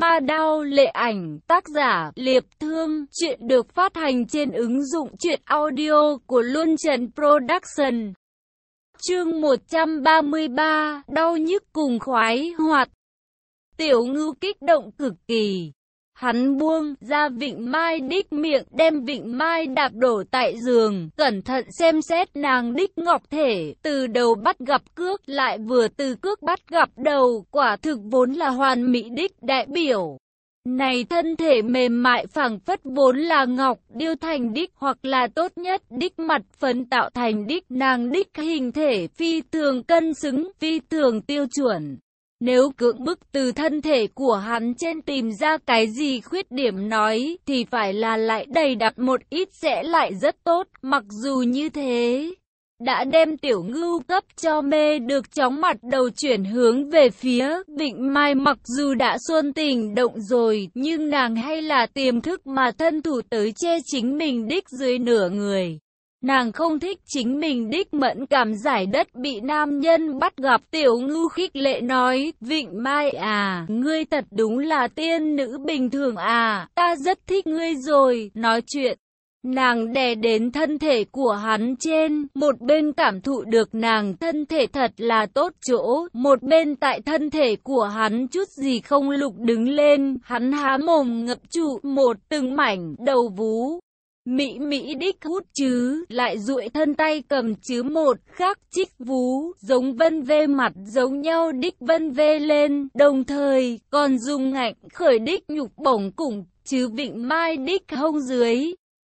Ma Đao Lệ Ảnh, tác giả Liệp Thương, chuyện được phát hành trên ứng dụng truyện audio của Luân Trần Production. Chương 133, đau nhức cùng khoái hoạt. Tiểu ngư kích động cực kỳ. Hắn buông ra vịnh mai đích miệng đem vịnh mai đạp đổ tại giường, cẩn thận xem xét nàng đích ngọc thể, từ đầu bắt gặp cước lại vừa từ cước bắt gặp đầu, quả thực vốn là hoàn mỹ đích đại biểu. Này thân thể mềm mại phẳng phất vốn là ngọc, điêu thành đích hoặc là tốt nhất đích mặt phấn tạo thành đích nàng đích hình thể phi thường cân xứng, phi thường tiêu chuẩn. Nếu cưỡng bức từ thân thể của hắn trên tìm ra cái gì khuyết điểm nói, thì phải là lại đầy đặt một ít sẽ lại rất tốt, mặc dù như thế. Đã đem tiểu ngưu cấp cho mê được chóng mặt đầu chuyển hướng về phía Vịnh Mai mặc dù đã xuân tình động rồi, nhưng nàng hay là tiềm thức mà thân thủ tới che chính mình đích dưới nửa người. Nàng không thích chính mình đích mẫn cảm giải đất bị nam nhân bắt gặp tiểu ngư khích lệ nói, Vịnh Mai à, ngươi thật đúng là tiên nữ bình thường à, ta rất thích ngươi rồi, nói chuyện. Nàng đè đến thân thể của hắn trên, một bên cảm thụ được nàng thân thể thật là tốt chỗ, một bên tại thân thể của hắn chút gì không lục đứng lên, hắn há mồm ngập trụ một từng mảnh đầu vú. Mỹ Mỹ đích hút chứ, lại duỗi thân tay cầm chứ một khắc chích vú, giống vân vê mặt giống nhau đích vân vê lên, đồng thời còn dùng ngạnh khởi đích nhục bổng cùng chứ vịnh mai đích hông dưới.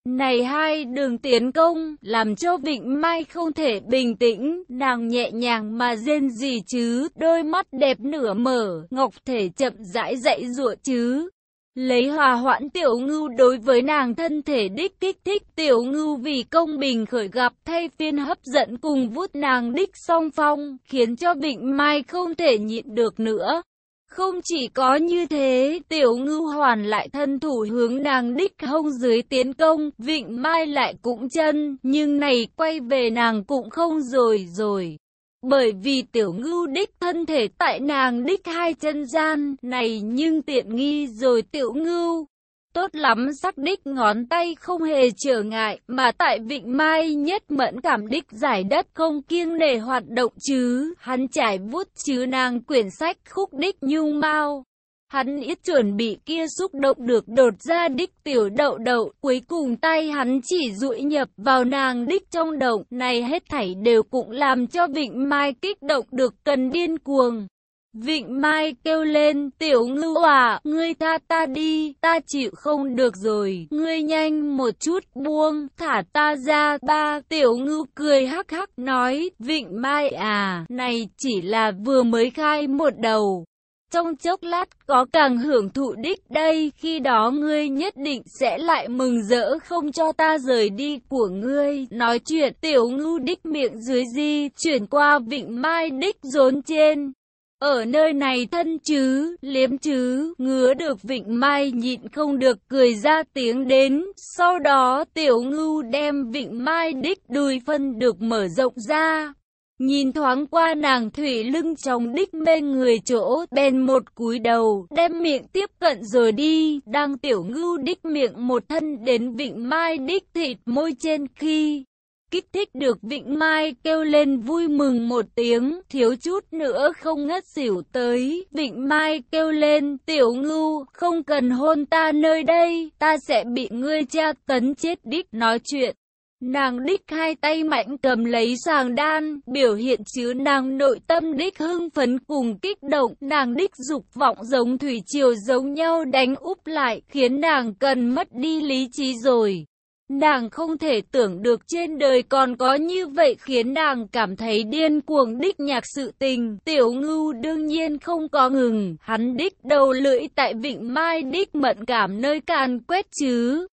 Này hai đường tiến công, làm cho Vịnh Mai không thể bình tĩnh, nàng nhẹ nhàng mà rên gì chứ, đôi mắt đẹp nửa mở, ngọc thể chậm rãi dậy rụa chứ. Lấy hòa hoãn tiểu ngưu đối với nàng thân thể đích kích thích tiểu ngưu vì công bình khởi gặp thay phiên hấp dẫn cùng vút nàng đích song phong, khiến cho Vịnh Mai không thể nhịn được nữa. Không chỉ có như thế, tiểu ngưu hoàn lại thân thủ hướng nàng đích hông dưới tiến công, vịnh mai lại cũng chân, nhưng này quay về nàng cũng không rồi rồi. Bởi vì tiểu ngưu đích thân thể tại nàng đích hai chân gian này nhưng tiện nghi rồi tiểu ngưu. Tốt lắm, sắc đích ngón tay không hề trở ngại, mà tại vịnh mai nhất mẫn cảm đích giải đất không kiêng nể hoạt động chứ. Hắn trải vuốt chứ nàng quyển sách khúc đích nhung mau. Hắn ít chuẩn bị kia xúc động được đột ra đích tiểu đậu đậu, cuối cùng tay hắn chỉ dụi nhập vào nàng đích trong động, này hết thảy đều cũng làm cho Vịnh Mai kích động được cần điên cuồng. Vịnh Mai kêu lên, tiểu ngưu à, ngươi tha ta đi, ta chịu không được rồi, ngươi nhanh một chút buông, thả ta ra, ba, tiểu ngưu cười hắc hắc nói, Vịnh Mai à, này chỉ là vừa mới khai một đầu. Trong chốc lát có càng hưởng thụ đích đây, khi đó ngươi nhất định sẽ lại mừng rỡ không cho ta rời đi của ngươi. Nói chuyện tiểu ngưu đích miệng dưới di, chuyển qua vịnh mai đích rốn trên. Ở nơi này thân chứ, liếm chứ, ngứa được vịnh mai nhịn không được cười ra tiếng đến. Sau đó tiểu ngưu đem vịnh mai đích đùi phân được mở rộng ra. Nhìn thoáng qua nàng thủy lưng trong đích mê người chỗ, bèn một cúi đầu, đem miệng tiếp cận rồi đi, đang tiểu ngưu đích miệng một thân đến vịnh mai đích thịt môi trên khi. Kích thích được Vịnh Mai kêu lên vui mừng một tiếng, thiếu chút nữa không ngất xỉu tới. Vịnh Mai kêu lên, tiểu ngưu, không cần hôn ta nơi đây, ta sẽ bị ngươi tra tấn chết đích nói chuyện. Nàng đích hai tay mạnh cầm lấy sàng đan, biểu hiện chứa nàng nội tâm đích hưng phấn cùng kích động, nàng đích dục vọng giống thủy triều giống nhau đánh úp lại, khiến nàng cần mất đi lý trí rồi. Nàng không thể tưởng được trên đời còn có như vậy khiến nàng cảm thấy điên cuồng đích nhạc sự tình. Tiểu ngưu đương nhiên không có ngừng, hắn đích đầu lưỡi tại vịnh mai đích mận cảm nơi càn quét chứ.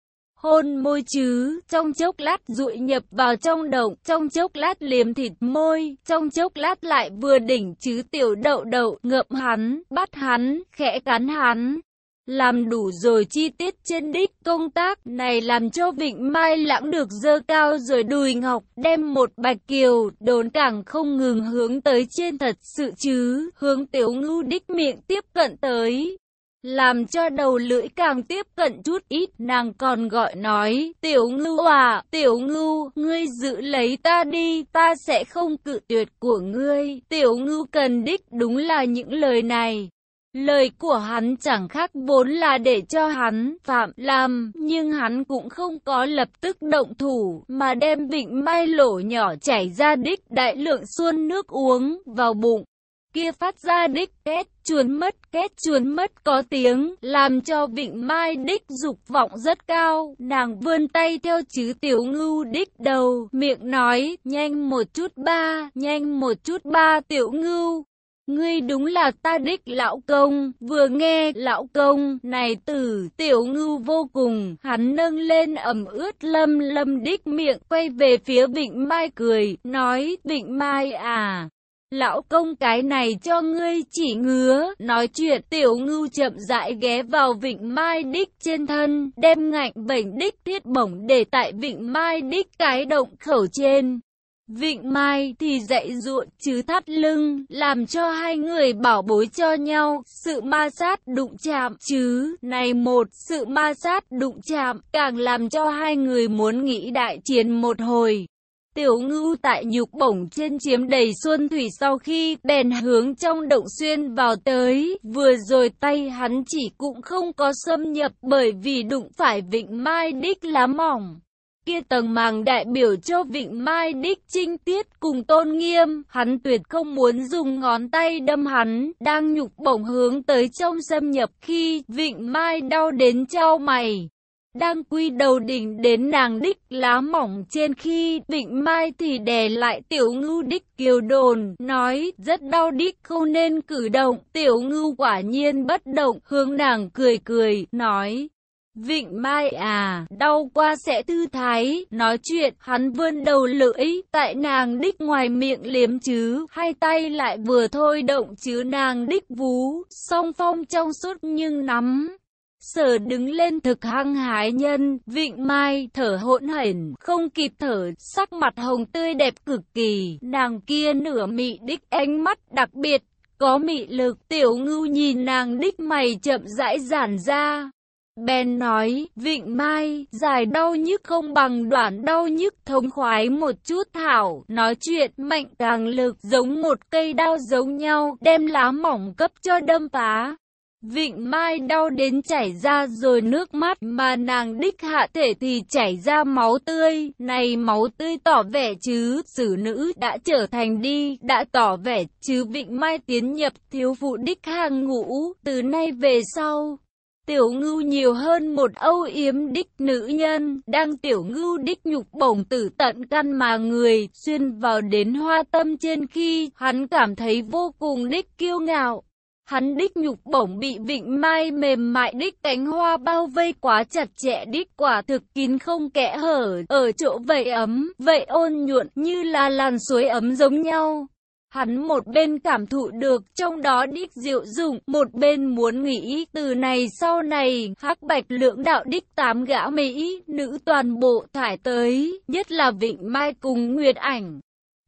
Hôn môi chứ, trong chốc lát rụi nhập vào trong động, trong chốc lát liếm thịt môi, trong chốc lát lại vừa đỉnh chứ tiểu đậu đậu, ngậm hắn, bắt hắn, khẽ cắn hắn. Làm đủ rồi chi tiết trên đích công tác này làm cho Vịnh Mai lãng được dơ cao rồi đùi ngọc đem một bạch kiều đồn cảng không ngừng hướng tới trên thật sự chứ hướng tiểu ngưu đích miệng tiếp cận tới làm cho đầu lưỡi càng tiếp cận chút ít, nàng còn gọi nói, tiểu ngưu à, tiểu ngưu, ngươi giữ lấy ta đi, ta sẽ không cự tuyệt của ngươi, tiểu ngưu cần đích đúng là những lời này. Lời của hắn chẳng khác vốn là để cho hắn phạm làm, nhưng hắn cũng không có lập tức động thủ, mà đem vịnh mai lỗ nhỏ chảy ra đích đại lượng xuân nước uống vào bụng. Kia phát ra đích két chuồn mất két chuồn mất có tiếng, làm cho vịnh mai đích dục vọng rất cao, nàng vươn tay theo chữ tiểu ngưu đích đầu, miệng nói, nhanh một chút ba, nhanh một chút ba tiểu ngưu. Ngươi đúng là ta đích lão công, vừa nghe lão công này từ tiểu ngưu vô cùng, hắn nâng lên ẩm ướt lâm lâm đích miệng quay về phía Vịnh Mai cười, nói Vịnh Mai à. Lão công cái này cho ngươi chỉ ngứa, nói chuyện tiểu ngưu chậm rãi ghé vào vịnh mai đích trên thân, đem ngạnh bệnh đích thiết bổng để tại vịnh mai đích cái động khẩu trên. Vịnh Mai thì dạy ruộng chứ thắt lưng, làm cho hai người bảo bối cho nhau, sự ma sát đụng chạm chứ, này một, sự ma sát đụng chạm, càng làm cho hai người muốn nghĩ đại chiến một hồi. Tiểu ngưu tại nhục bổng trên chiếm đầy xuân thủy sau khi bèn hướng trong động xuyên vào tới, vừa rồi tay hắn chỉ cũng không có xâm nhập bởi vì đụng phải vịnh mai đích lá mỏng kia tầng màng đại biểu cho Vịnh Mai Đích Trinh Tiết cùng tôn nghiêm, hắn tuyệt không muốn dùng ngón tay đâm hắn, đang nhục bổng hướng tới trong xâm nhập khi Vịnh Mai đau đến trao mày. Đang quy đầu đỉnh đến nàng đích lá mỏng trên khi Vịnh Mai thì đè lại tiểu ngưu đích kiều đồn, nói rất đau đích không nên cử động, tiểu ngưu quả nhiên bất động, hướng nàng cười cười, nói Vịnh Mai à, đau qua sẽ thư thái, nói chuyện, hắn vươn đầu lưỡi, tại nàng đích ngoài miệng liếm chứ, hai tay lại vừa thôi động chứ nàng đích vú, song phong trong suốt nhưng nắm. Sở đứng lên thực hăng hái nhân, vịnh mai, thở hỗn hển, không kịp thở, sắc mặt hồng tươi đẹp cực kỳ, nàng kia nửa mị đích ánh mắt đặc biệt, có mị lực, tiểu ngưu nhìn nàng đích mày chậm rãi giản ra, Ben nói, Vịnh Mai, dài đau nhức không bằng đoạn đau nhức thống khoái một chút thảo, nói chuyện mạnh càng lực giống một cây đao giống nhau, đem lá mỏng cấp cho đâm phá. Vịnh Mai đau đến chảy ra rồi nước mắt mà nàng đích hạ thể thì chảy ra máu tươi, này máu tươi tỏ vẻ chứ, xử nữ đã trở thành đi, đã tỏ vẻ chứ Vịnh Mai tiến nhập thiếu phụ đích hàng ngũ, từ nay về sau, Tiểu ngưu nhiều hơn một âu yếm đích nữ nhân, đang tiểu ngưu đích nhục bổng tử tận căn mà người, xuyên vào đến hoa tâm trên khi, hắn cảm thấy vô cùng đích kiêu ngạo. Hắn đích nhục bổng bị vịnh mai mềm mại đích cánh hoa bao vây quá chặt chẽ đích quả thực kín không kẽ hở, ở chỗ vậy ấm, vậy ôn nhuận như là làn suối ấm giống nhau. Hắn một bên cảm thụ được trong đó đích diệu dụng, một bên muốn nghĩ từ này sau này, hắc bạch lượng đạo đích tám gã Mỹ, nữ toàn bộ thải tới, nhất là Vịnh Mai cùng Nguyệt Ảnh.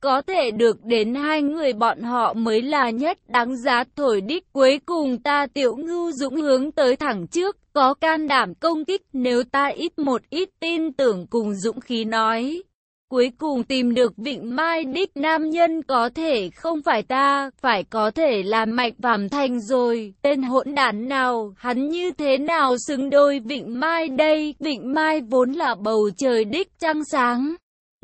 Có thể được đến hai người bọn họ mới là nhất đáng giá thổi đích cuối cùng ta tiểu ngưu dũng hướng tới thẳng trước, có can đảm công kích nếu ta ít một ít tin tưởng cùng dũng khí nói. Cuối cùng tìm được vịnh mai đích nam nhân có thể không phải ta, phải có thể là mạch vàm thành rồi. Tên hỗn đản nào, hắn như thế nào xứng đôi vịnh mai đây, vịnh mai vốn là bầu trời đích trăng sáng.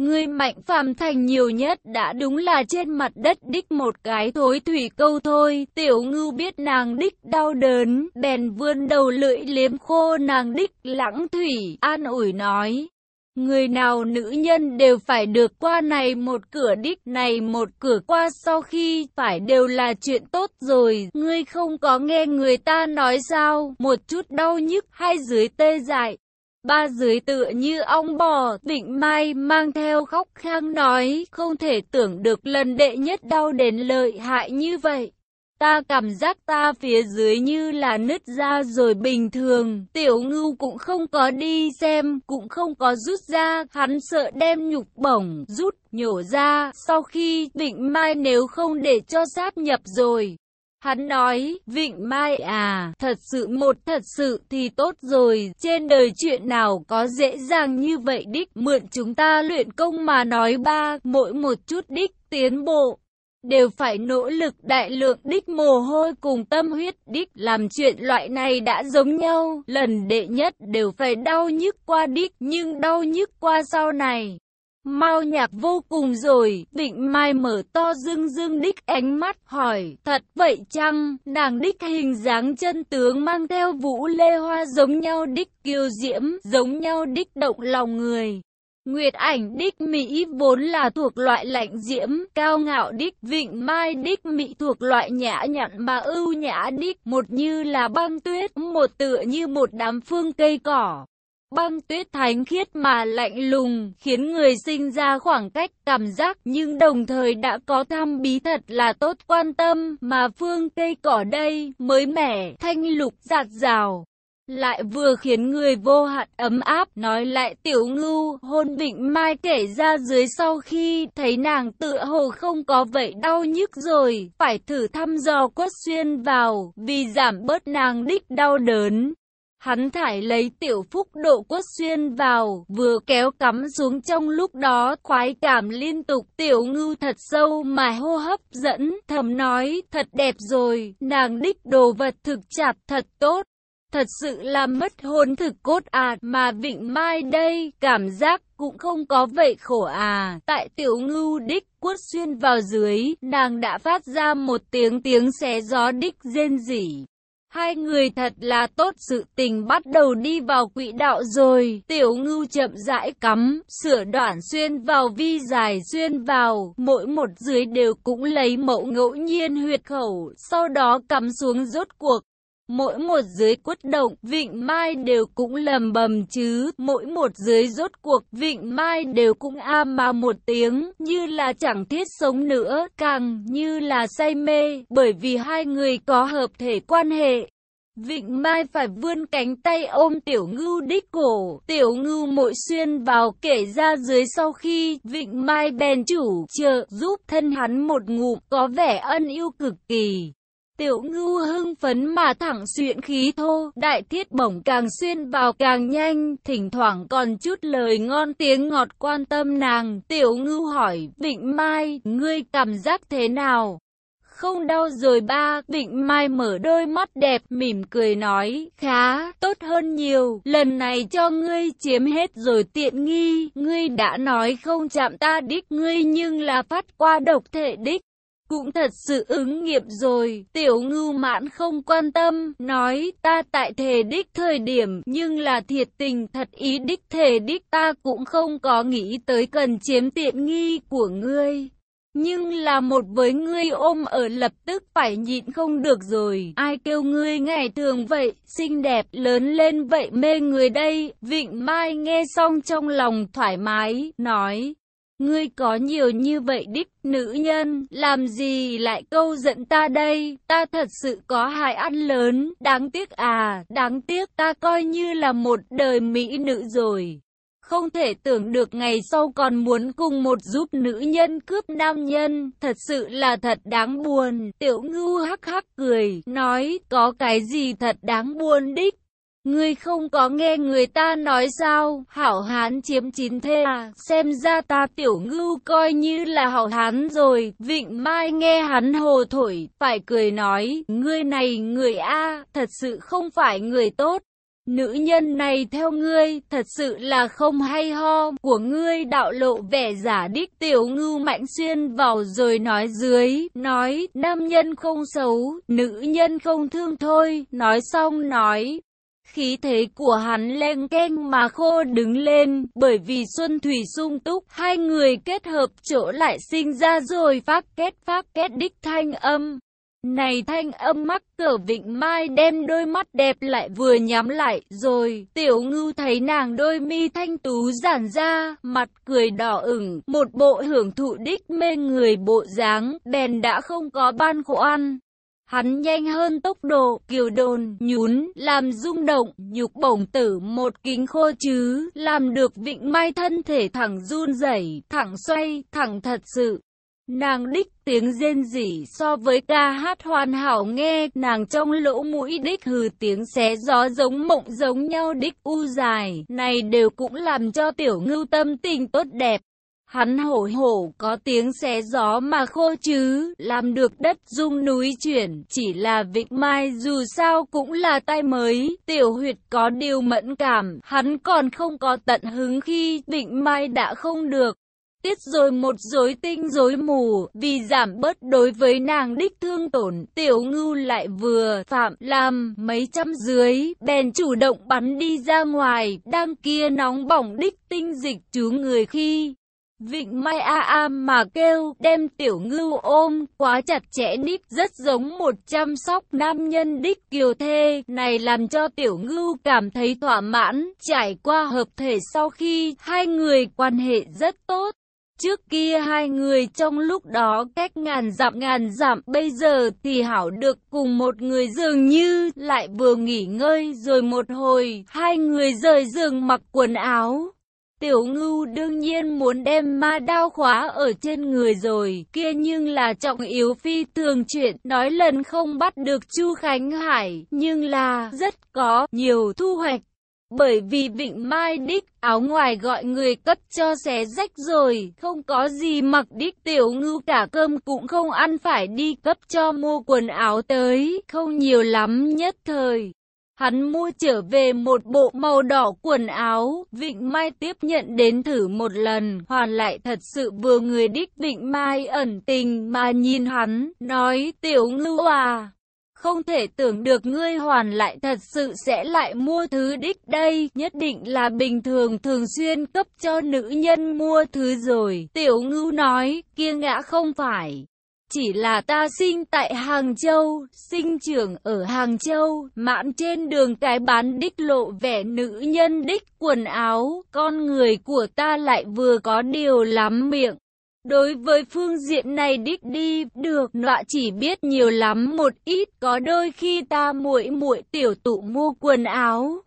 Ngươi mạnh phàm thành nhiều nhất đã đúng là trên mặt đất đích một cái thối thủy câu thôi. Tiểu ngưu biết nàng đích đau đớn, bèn vươn đầu lưỡi liếm khô nàng đích lãng thủy, an ủi nói. Người nào nữ nhân đều phải được qua này một cửa đích này một cửa qua sau khi phải đều là chuyện tốt rồi. Ngươi không có nghe người ta nói sao, một chút đau nhức hai dưới tê dại. Ba dưới tựa như ong bò, Vịnh Mai mang theo khóc khang nói, không thể tưởng được lần đệ nhất đau đến lợi hại như vậy. Ta cảm giác ta phía dưới như là nứt ra rồi bình thường, tiểu ngưu cũng không có đi xem, cũng không có rút ra, hắn sợ đem nhục bổng, rút, nhổ ra, sau khi vịnh mai nếu không để cho sáp nhập rồi. Hắn nói, Vịnh Mai à, thật sự một thật sự thì tốt rồi, trên đời chuyện nào có dễ dàng như vậy đích, mượn chúng ta luyện công mà nói ba, mỗi một chút đích tiến bộ. Đều phải nỗ lực đại lượng đích mồ hôi cùng tâm huyết đích làm chuyện loại này đã giống nhau, lần đệ nhất đều phải đau nhức qua đích nhưng đau nhức qua sau này. Mao nhạc vô cùng rồi, vịnh mai mở to dưng dưng đích ánh mắt, hỏi, thật vậy chăng, nàng đích hình dáng chân tướng mang theo vũ lê hoa giống nhau đích kiêu diễm, giống nhau đích động lòng người. Nguyệt ảnh đích Mỹ vốn là thuộc loại lạnh diễm, cao ngạo đích, vịnh mai đích Mỹ thuộc loại nhã nhặn mà ưu nhã đích, một như là băng tuyết, một tựa như một đám phương cây cỏ. Băng tuyết thánh khiết mà lạnh lùng, khiến người sinh ra khoảng cách cảm giác nhưng đồng thời đã có thăm bí thật là tốt quan tâm mà phương cây cỏ đây mới mẻ, thanh lục giạt rào. Lại vừa khiến người vô hạn ấm áp, nói lại tiểu ngưu, hôn vịnh mai kể ra dưới sau khi thấy nàng tựa hồ không có vậy đau nhức rồi, phải thử thăm dò quất xuyên vào, vì giảm bớt nàng đích đau đớn. Hắn thải lấy tiểu phúc độ quất xuyên vào, vừa kéo cắm xuống trong lúc đó, khoái cảm liên tục, tiểu ngưu thật sâu mà hô hấp dẫn, thầm nói, thật đẹp rồi, nàng đích đồ vật thực chặt thật tốt. Thật sự là mất hồn thực cốt à, mà vịnh mai đây, cảm giác cũng không có vậy khổ à. Tại tiểu ngưu đích quất xuyên vào dưới, nàng đã phát ra một tiếng tiếng xé gió đích rên rỉ. Hai người thật là tốt sự tình bắt đầu đi vào quỹ đạo rồi. Tiểu ngưu chậm rãi cắm, sửa đoạn xuyên vào vi dài xuyên vào, mỗi một dưới đều cũng lấy mẫu ngẫu nhiên huyệt khẩu, sau đó cắm xuống rốt cuộc. Mỗi một dưới quất động, vịnh mai đều cũng lầm bầm chứ, mỗi một dưới rốt cuộc, vịnh mai đều cũng a mà một tiếng, như là chẳng thiết sống nữa, càng như là say mê, bởi vì hai người có hợp thể quan hệ. Vịnh Mai phải vươn cánh tay ôm tiểu ngưu đích cổ, tiểu ngưu mội xuyên vào kể ra dưới sau khi Vịnh Mai bèn chủ trợ giúp thân hắn một ngụm. Có vẻ ân yêu cực kỳ. Tiểu ngưu hưng phấn mà thẳng xuyện khí thô, đại thiết bổng càng xuyên vào càng nhanh, thỉnh thoảng còn chút lời ngon tiếng ngọt quan tâm nàng. Tiểu ngưu hỏi, Vịnh Mai, ngươi cảm giác thế nào? Không đau rồi ba, Vịnh Mai mở đôi mắt đẹp, mỉm cười nói, khá, tốt hơn nhiều, lần này cho ngươi chiếm hết rồi tiện nghi, ngươi đã nói không chạm ta đích ngươi nhưng là phát qua độc thể đích cũng thật sự ứng nghiệm rồi. Tiểu ngưu mãn không quan tâm, nói ta tại thể đích thời điểm, nhưng là thiệt tình thật ý đích thể đích ta cũng không có nghĩ tới cần chiếm tiện nghi của ngươi. Nhưng là một với ngươi ôm ở lập tức phải nhịn không được rồi. Ai kêu ngươi ngày thường vậy, xinh đẹp, lớn lên vậy mê người đây. Vịnh Mai nghe xong trong lòng thoải mái, nói. Ngươi có nhiều như vậy đích nữ nhân, làm gì lại câu giận ta đây, ta thật sự có hại ăn lớn, đáng tiếc à, đáng tiếc ta coi như là một đời mỹ nữ rồi. Không thể tưởng được ngày sau còn muốn cùng một giúp nữ nhân cướp nam nhân, thật sự là thật đáng buồn. Tiểu ngưu hắc hắc cười, nói, có cái gì thật đáng buồn đích. Ngươi không có nghe người ta nói sao, hảo hán chiếm chín thê à, xem ra ta tiểu ngưu coi như là hảo hán rồi, vịnh mai nghe hắn hồ thổi, phải cười nói, ngươi này người A, thật sự không phải người tốt. Nữ nhân này theo ngươi, thật sự là không hay ho, của ngươi đạo lộ vẻ giả đích tiểu ngưu mạnh xuyên vào rồi nói dưới, nói, nam nhân không xấu, nữ nhân không thương thôi, nói xong nói, Khí thế của hắn len keng mà khô đứng lên, bởi vì Xuân Thủy sung túc, hai người kết hợp chỗ lại sinh ra rồi phát kết phát kết đích thanh âm. Này thanh âm mắc cỡ vịnh mai đem đôi mắt đẹp lại vừa nhắm lại rồi, tiểu ngưu thấy nàng đôi mi thanh tú giản ra, mặt cười đỏ ửng, một bộ hưởng thụ đích mê người bộ dáng, bèn đã không có ban khoan. Hắn nhanh hơn tốc độ, kiều đồn, nhún, làm rung động, nhục bổng tử một kính khô chứ, làm được vịnh mai thân thể thẳng run rẩy, thẳng xoay, thẳng thật sự. Nàng đích tiếng rên rỉ so với ca hát hoàn hảo nghe, nàng trong lỗ mũi đích hừ tiếng xé gió giống mộng giống nhau đích u dài, này đều cũng làm cho tiểu ngưu tâm tình tốt đẹp. Hắn hổ hổ có tiếng xé gió mà khô chứ, làm được đất rung núi chuyển, chỉ là vịnh mai dù sao cũng là tay mới, tiểu huyệt có điều mẫn cảm, hắn còn không có tận hứng khi vịnh mai đã không được. Tiết rồi một rối tinh rối mù, vì giảm bớt đối với nàng đích thương tổn, tiểu ngưu lại vừa phạm làm mấy trăm dưới, bèn chủ động bắn đi ra ngoài, đang kia nóng bỏng đích tinh dịch chú người khi. Vịnh Mai A A mà kêu, đem tiểu ngưu ôm, quá chặt chẽ đích, rất giống một chăm sóc nam nhân đích kiều thê, này làm cho tiểu ngưu cảm thấy thỏa mãn, trải qua hợp thể sau khi hai người quan hệ rất tốt. Trước kia hai người trong lúc đó cách ngàn dặm ngàn dặm, bây giờ thì hảo được cùng một người dường như lại vừa nghỉ ngơi rồi một hồi, hai người rời giường mặc quần áo. Tiểu ngưu đương nhiên muốn đem ma đao khóa ở trên người rồi, kia nhưng là trọng yếu phi thường chuyện, nói lần không bắt được Chu Khánh Hải, nhưng là rất có nhiều thu hoạch. Bởi vì Vịnh Mai đích áo ngoài gọi người cất cho xé rách rồi, không có gì mặc đích tiểu ngưu cả cơm cũng không ăn phải đi cấp cho mua quần áo tới, không nhiều lắm nhất thời. Hắn mua trở về một bộ màu đỏ quần áo, Vịnh Mai tiếp nhận đến thử một lần, hoàn lại thật sự vừa người đích Vịnh Mai ẩn tình mà nhìn hắn, nói tiểu lưu à. Không thể tưởng được ngươi hoàn lại thật sự sẽ lại mua thứ đích đây, nhất định là bình thường thường xuyên cấp cho nữ nhân mua thứ rồi. Tiểu ngưu nói, kia ngã không phải. Chỉ là ta sinh tại Hàng Châu, sinh trưởng ở Hàng Châu, mạn trên đường cái bán đích lộ vẻ nữ nhân đích quần áo, con người của ta lại vừa có điều lắm miệng. Đối với phương diện này đích đi, được, nọa chỉ biết nhiều lắm một ít, có đôi khi ta muội muội tiểu tụ mua quần áo.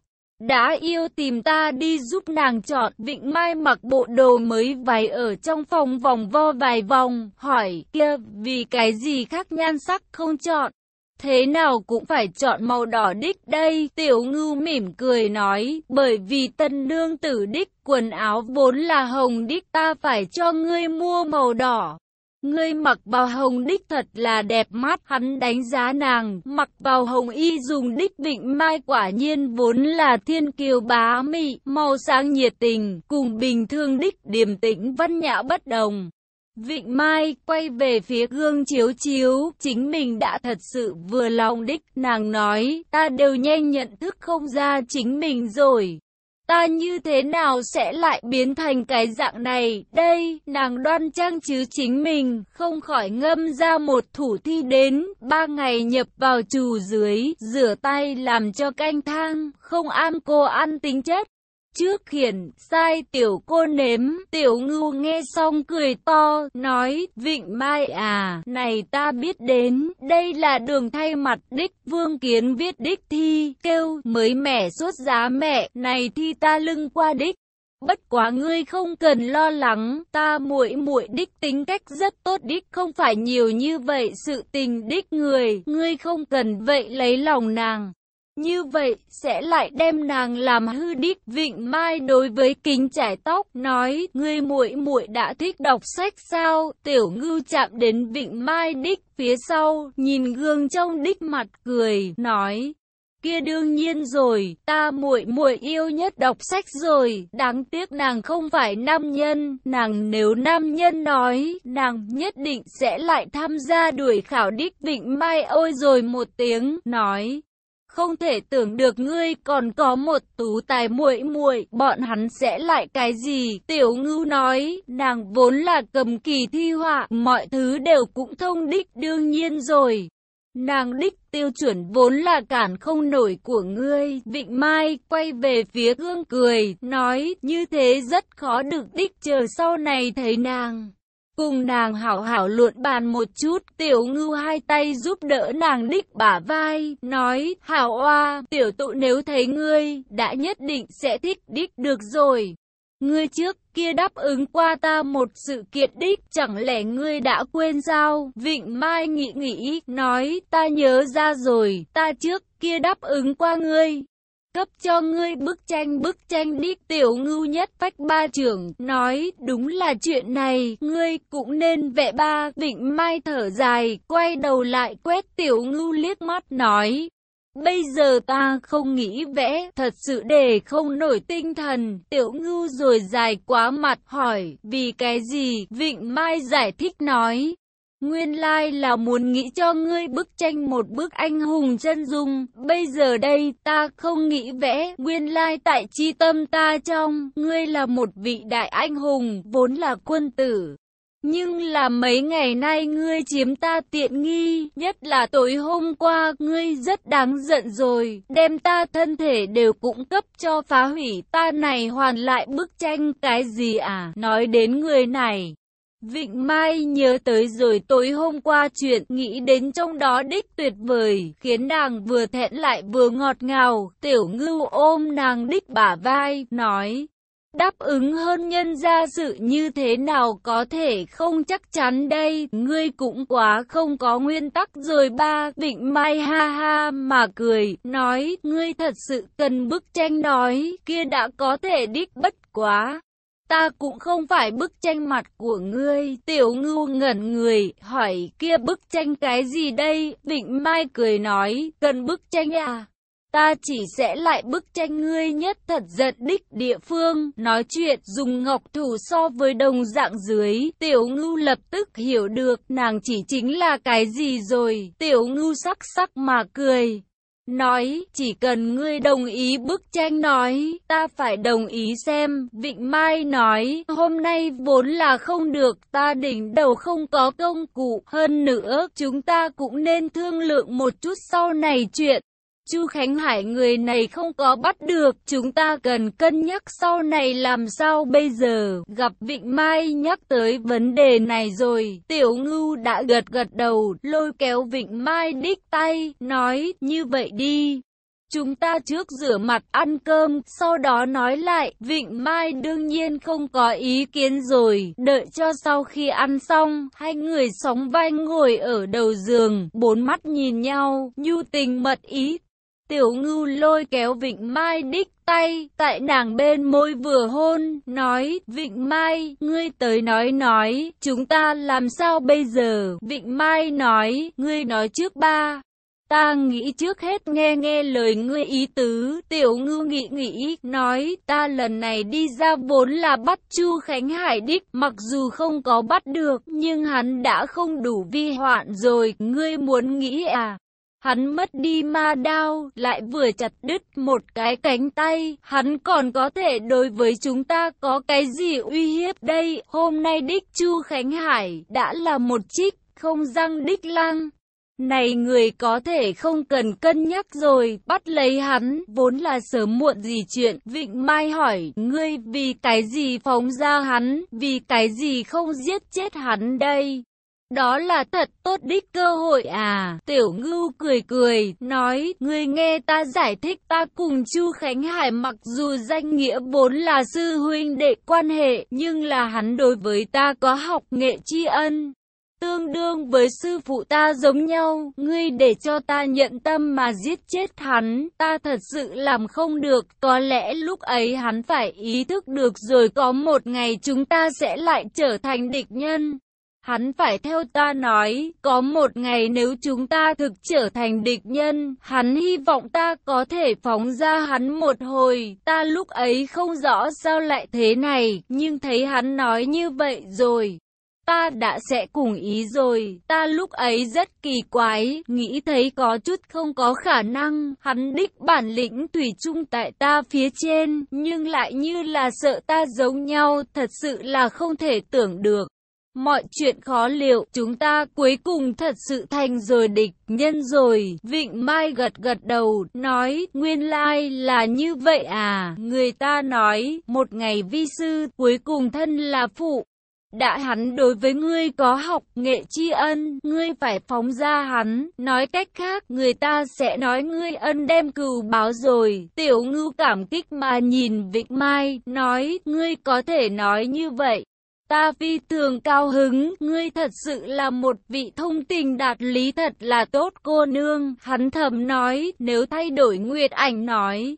Đã yêu tìm ta đi giúp nàng chọn, Vịnh Mai mặc bộ đồ mới váy ở trong phòng vòng vo vài vòng, hỏi, kia, vì cái gì khác nhan sắc không chọn? Thế nào cũng phải chọn màu đỏ đích đây, tiểu ngưu mỉm cười nói, bởi vì tân nương tử đích quần áo vốn là hồng đích ta phải cho ngươi mua màu đỏ. Ngươi mặc vào hồng đích thật là đẹp mắt, hắn đánh giá nàng, mặc vào hồng y dùng đích vịnh mai quả nhiên vốn là thiên kiều bá mị, màu sáng nhiệt tình, cùng bình thường đích điềm tĩnh văn nhã bất đồng. Vịnh Mai quay về phía gương chiếu chiếu, chính mình đã thật sự vừa lòng đích, nàng nói, ta đều nhanh nhận thức không ra chính mình rồi. Ta như thế nào sẽ lại biến thành cái dạng này, đây, nàng đoan trang chứ chính mình, không khỏi ngâm ra một thủ thi đến, ba ngày nhập vào trù dưới, rửa tay làm cho canh thang, không am cô ăn tính chất. Trước khiển, sai tiểu cô nếm, tiểu ngưu nghe xong cười to, nói, Vịnh Mai à, này ta biết đến, đây là đường thay mặt đích, vương kiến viết đích thi, kêu, mới mẻ suốt giá mẹ, này thi ta lưng qua đích. Bất quá ngươi không cần lo lắng, ta muội muội đích tính cách rất tốt đích, không phải nhiều như vậy sự tình đích người, ngươi không cần vậy lấy lòng nàng. Như vậy, sẽ lại đem nàng làm hư đích vịnh mai đối với kính chải tóc, nói, ngươi muội muội đã thích đọc sách sao, tiểu ngư chạm đến vịnh mai đích phía sau, nhìn gương trong đích mặt cười, nói, kia đương nhiên rồi, ta muội muội yêu nhất đọc sách rồi, đáng tiếc nàng không phải nam nhân, nàng nếu nam nhân nói, nàng nhất định sẽ lại tham gia đuổi khảo đích vịnh mai. Ôi rồi một tiếng, nói. Không thể tưởng được ngươi còn có một tú tài muội muội, bọn hắn sẽ lại cái gì? Tiểu Ngưu nói, nàng vốn là cầm kỳ thi họa, mọi thứ đều cũng thông đích đương nhiên rồi. Nàng đích tiêu chuẩn vốn là cản không nổi của ngươi. Vịnh Mai quay về phía gương cười, nói như thế rất khó được đích chờ sau này thấy nàng. Cùng nàng hảo hảo luận bàn một chút, tiểu ngưu hai tay giúp đỡ nàng đích bả vai, nói, hảo oa, tiểu tụ nếu thấy ngươi, đã nhất định sẽ thích đích được rồi. Ngươi trước kia đáp ứng qua ta một sự kiện đích, chẳng lẽ ngươi đã quên sao? Vịnh Mai nghĩ nghĩ, nói, ta nhớ ra rồi, ta trước kia đáp ứng qua ngươi. Cấp cho ngươi bức tranh bức tranh đi tiểu ngưu nhất phách ba trưởng, nói, đúng là chuyện này, ngươi cũng nên vẽ ba, vịnh mai thở dài, quay đầu lại quét tiểu ngưu liếc mắt, nói, Bây giờ ta không nghĩ vẽ, thật sự để không nổi tinh thần. Tiểu ngưu rồi dài quá mặt hỏi, vì cái gì? Vịnh Mai giải thích nói. Nguyên lai là muốn nghĩ cho ngươi bức tranh một bức anh hùng chân dung. Bây giờ đây ta không nghĩ vẽ. Nguyên lai tại chi tâm ta trong, ngươi là một vị đại anh hùng, vốn là quân tử. Nhưng là mấy ngày nay ngươi chiếm ta tiện nghi, nhất là tối hôm qua ngươi rất đáng giận rồi, đem ta thân thể đều cũng cấp cho phá hủy ta này hoàn lại bức tranh cái gì à, nói đến người này. Vịnh Mai nhớ tới rồi tối hôm qua chuyện nghĩ đến trong đó đích tuyệt vời, khiến nàng vừa thẹn lại vừa ngọt ngào, tiểu ngưu ôm nàng đích bả vai, nói, Đáp ứng hơn nhân gia sự như thế nào có thể không chắc chắn đây, ngươi cũng quá không có nguyên tắc rồi ba, Vịnh Mai ha ha mà cười, nói, ngươi thật sự cần bức tranh nói, kia đã có thể đích bất quá. Ta cũng không phải bức tranh mặt của ngươi, tiểu ngưu ngẩn người, hỏi kia bức tranh cái gì đây, Vịnh Mai cười nói, cần bức tranh à? Ta chỉ sẽ lại bức tranh ngươi nhất thật giận đích địa phương, nói chuyện dùng ngọc thủ so với đồng dạng dưới, tiểu ngưu lập tức hiểu được nàng chỉ chính là cái gì rồi, tiểu ngưu sắc sắc mà cười. Nói, chỉ cần ngươi đồng ý bức tranh nói, ta phải đồng ý xem, Vịnh Mai nói, hôm nay vốn là không được, ta đỉnh đầu không có công cụ, hơn nữa, chúng ta cũng nên thương lượng một chút sau này chuyện. Chu Khánh Hải người này không có bắt được, chúng ta cần cân nhắc sau này làm sao bây giờ. Gặp Vịnh Mai nhắc tới vấn đề này rồi, Tiểu Ngưu đã gật gật đầu, lôi kéo Vịnh Mai đích tay, nói, như vậy đi. Chúng ta trước rửa mặt ăn cơm, sau đó nói lại, Vịnh Mai đương nhiên không có ý kiến rồi, đợi cho sau khi ăn xong, hai người sóng vai ngồi ở đầu giường, bốn mắt nhìn nhau, nhu tình mật ý, Tiểu ngưu lôi kéo Vịnh Mai đích tay, tại nàng bên môi vừa hôn, nói, Vịnh Mai, ngươi tới nói nói, chúng ta làm sao bây giờ? Vịnh Mai nói, ngươi nói trước ba. Ta nghĩ trước hết nghe nghe lời ngươi ý tứ, tiểu ngư nghĩ nghĩ, nói, ta lần này đi ra vốn là bắt Chu Khánh Hải đích, mặc dù không có bắt được, nhưng hắn đã không đủ vi hoạn rồi, ngươi muốn nghĩ à? Hắn mất đi ma đao, lại vừa chặt đứt một cái cánh tay, hắn còn có thể đối với chúng ta có cái gì uy hiếp đây? Hôm nay đích Chu Khánh Hải đã là một trích, không răng đích lăng. Này người có thể không cần cân nhắc rồi, bắt lấy hắn, vốn là sớm muộn gì chuyện, Vịnh Mai hỏi, ngươi vì cái gì phóng ra hắn, vì cái gì không giết chết hắn đây? Đó là thật tốt đích cơ hội à. Tiểu ngưu cười cười, nói, ngươi nghe ta giải thích ta cùng Chu Khánh Hải mặc dù danh nghĩa vốn là sư huynh đệ quan hệ, nhưng là hắn đối với ta có học nghệ tri ân. Tương đương với sư phụ ta giống nhau, ngươi để cho ta nhận tâm mà giết chết hắn, ta thật sự làm không được, có lẽ lúc ấy hắn phải ý thức được rồi có một ngày chúng ta sẽ lại trở thành địch nhân. Hắn phải theo ta nói, có một ngày nếu chúng ta thực trở thành địch nhân, hắn hy vọng ta có thể phóng ra hắn một hồi, ta lúc ấy không rõ sao lại thế này, nhưng thấy hắn nói như vậy rồi. Ta đã sẽ cùng ý rồi, ta lúc ấy rất kỳ quái, nghĩ thấy có chút không có khả năng, hắn đích bản lĩnh tùy chung tại ta phía trên, nhưng lại như là sợ ta giống nhau, thật sự là không thể tưởng được. Mọi chuyện khó liệu, chúng ta cuối cùng thật sự thành rồi địch nhân rồi. Vịnh Mai gật gật đầu, nói, nguyên lai là như vậy à. Người ta nói, một ngày vi sư, cuối cùng thân là phụ. đã hắn đối với ngươi có học nghệ tri ân, ngươi phải phóng ra hắn, nói cách khác, người ta sẽ nói ngươi ân đem cừu báo rồi. Tiểu ngưu cảm kích mà nhìn Vịnh Mai, nói, ngươi có thể nói như vậy. Ta phi thường cao hứng, ngươi thật sự là một vị thông tình đạt lý thật là tốt cô nương. Hắn thầm nói, nếu thay đổi Nguyệt ảnh nói,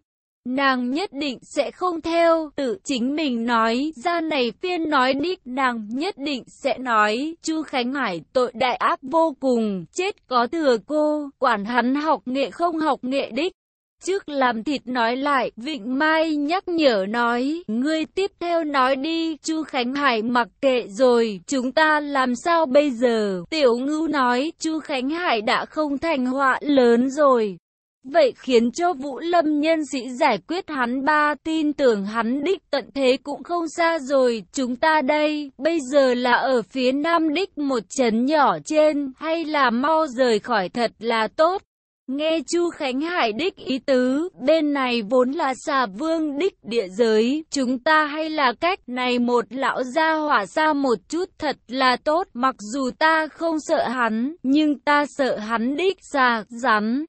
Nàng nhất định sẽ không theo, tự chính mình nói, ra này phiên nói đích, nàng nhất định sẽ nói, Chu Khánh Hải tội đại ác vô cùng, chết có thừa cô, quản hắn học nghệ không học nghệ đích. Trước làm thịt nói lại, Vịnh Mai nhắc nhở nói, ngươi tiếp theo nói đi, Chu Khánh Hải mặc kệ rồi, chúng ta làm sao bây giờ? Tiểu ngưu nói, Chu Khánh Hải đã không thành họa lớn rồi. Vậy khiến cho Vũ Lâm nhân sĩ giải quyết hắn ba tin tưởng hắn đích tận thế cũng không xa rồi. Chúng ta đây, bây giờ là ở phía nam đích một chấn nhỏ trên, hay là mau rời khỏi thật là tốt. Nghe Chu Khánh Hải đích ý tứ, bên này vốn là xà vương đích địa giới, chúng ta hay là cách này một lão gia hỏa xa một chút thật là tốt, mặc dù ta không sợ hắn, nhưng ta sợ hắn đích xà, rắn.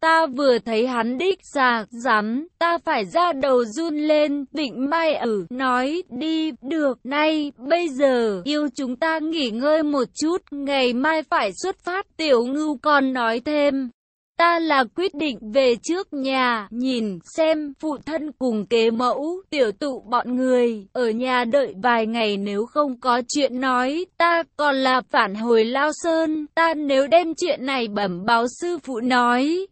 Ta vừa thấy hắn đích xà rắn, ta phải ra đầu run lên, Vịnh Mai ử, nói, đi, được, nay, bây giờ, yêu chúng ta nghỉ ngơi một chút, ngày mai phải xuất phát, tiểu ngưu còn nói thêm. Ta là quyết định về trước nhà, nhìn, xem, phụ thân cùng kế mẫu, tiểu tụ bọn người, ở nhà đợi vài ngày nếu không có chuyện nói, ta còn là phản hồi Lao Sơn, ta nếu đem chuyện này bẩm báo sư phụ nói,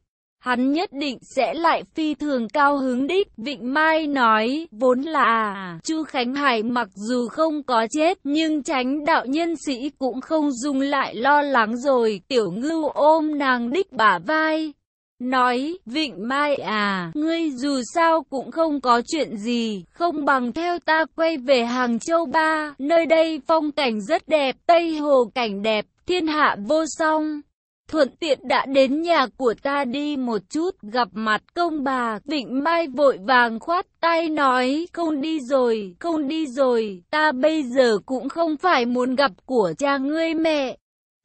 hắn nhất định sẽ lại phi thường cao hứng đích. Vịnh Mai nói, vốn là, Chu Khánh Hải mặc dù không có chết, nhưng tránh đạo nhân sĩ cũng không dùng lại lo lắng rồi. Tiểu ngưu ôm nàng đích bả vai. Nói, Vịnh Mai à, ngươi dù sao cũng không có chuyện gì, không bằng theo ta quay về Hàng Châu Ba, nơi đây phong cảnh rất đẹp, Tây Hồ cảnh đẹp, thiên hạ vô song thuận tiện đã đến nhà của ta đi một chút, gặp mặt công bà, Vịnh Mai vội vàng khoát tay nói, không đi rồi, không đi rồi, ta bây giờ cũng không phải muốn gặp của cha ngươi mẹ.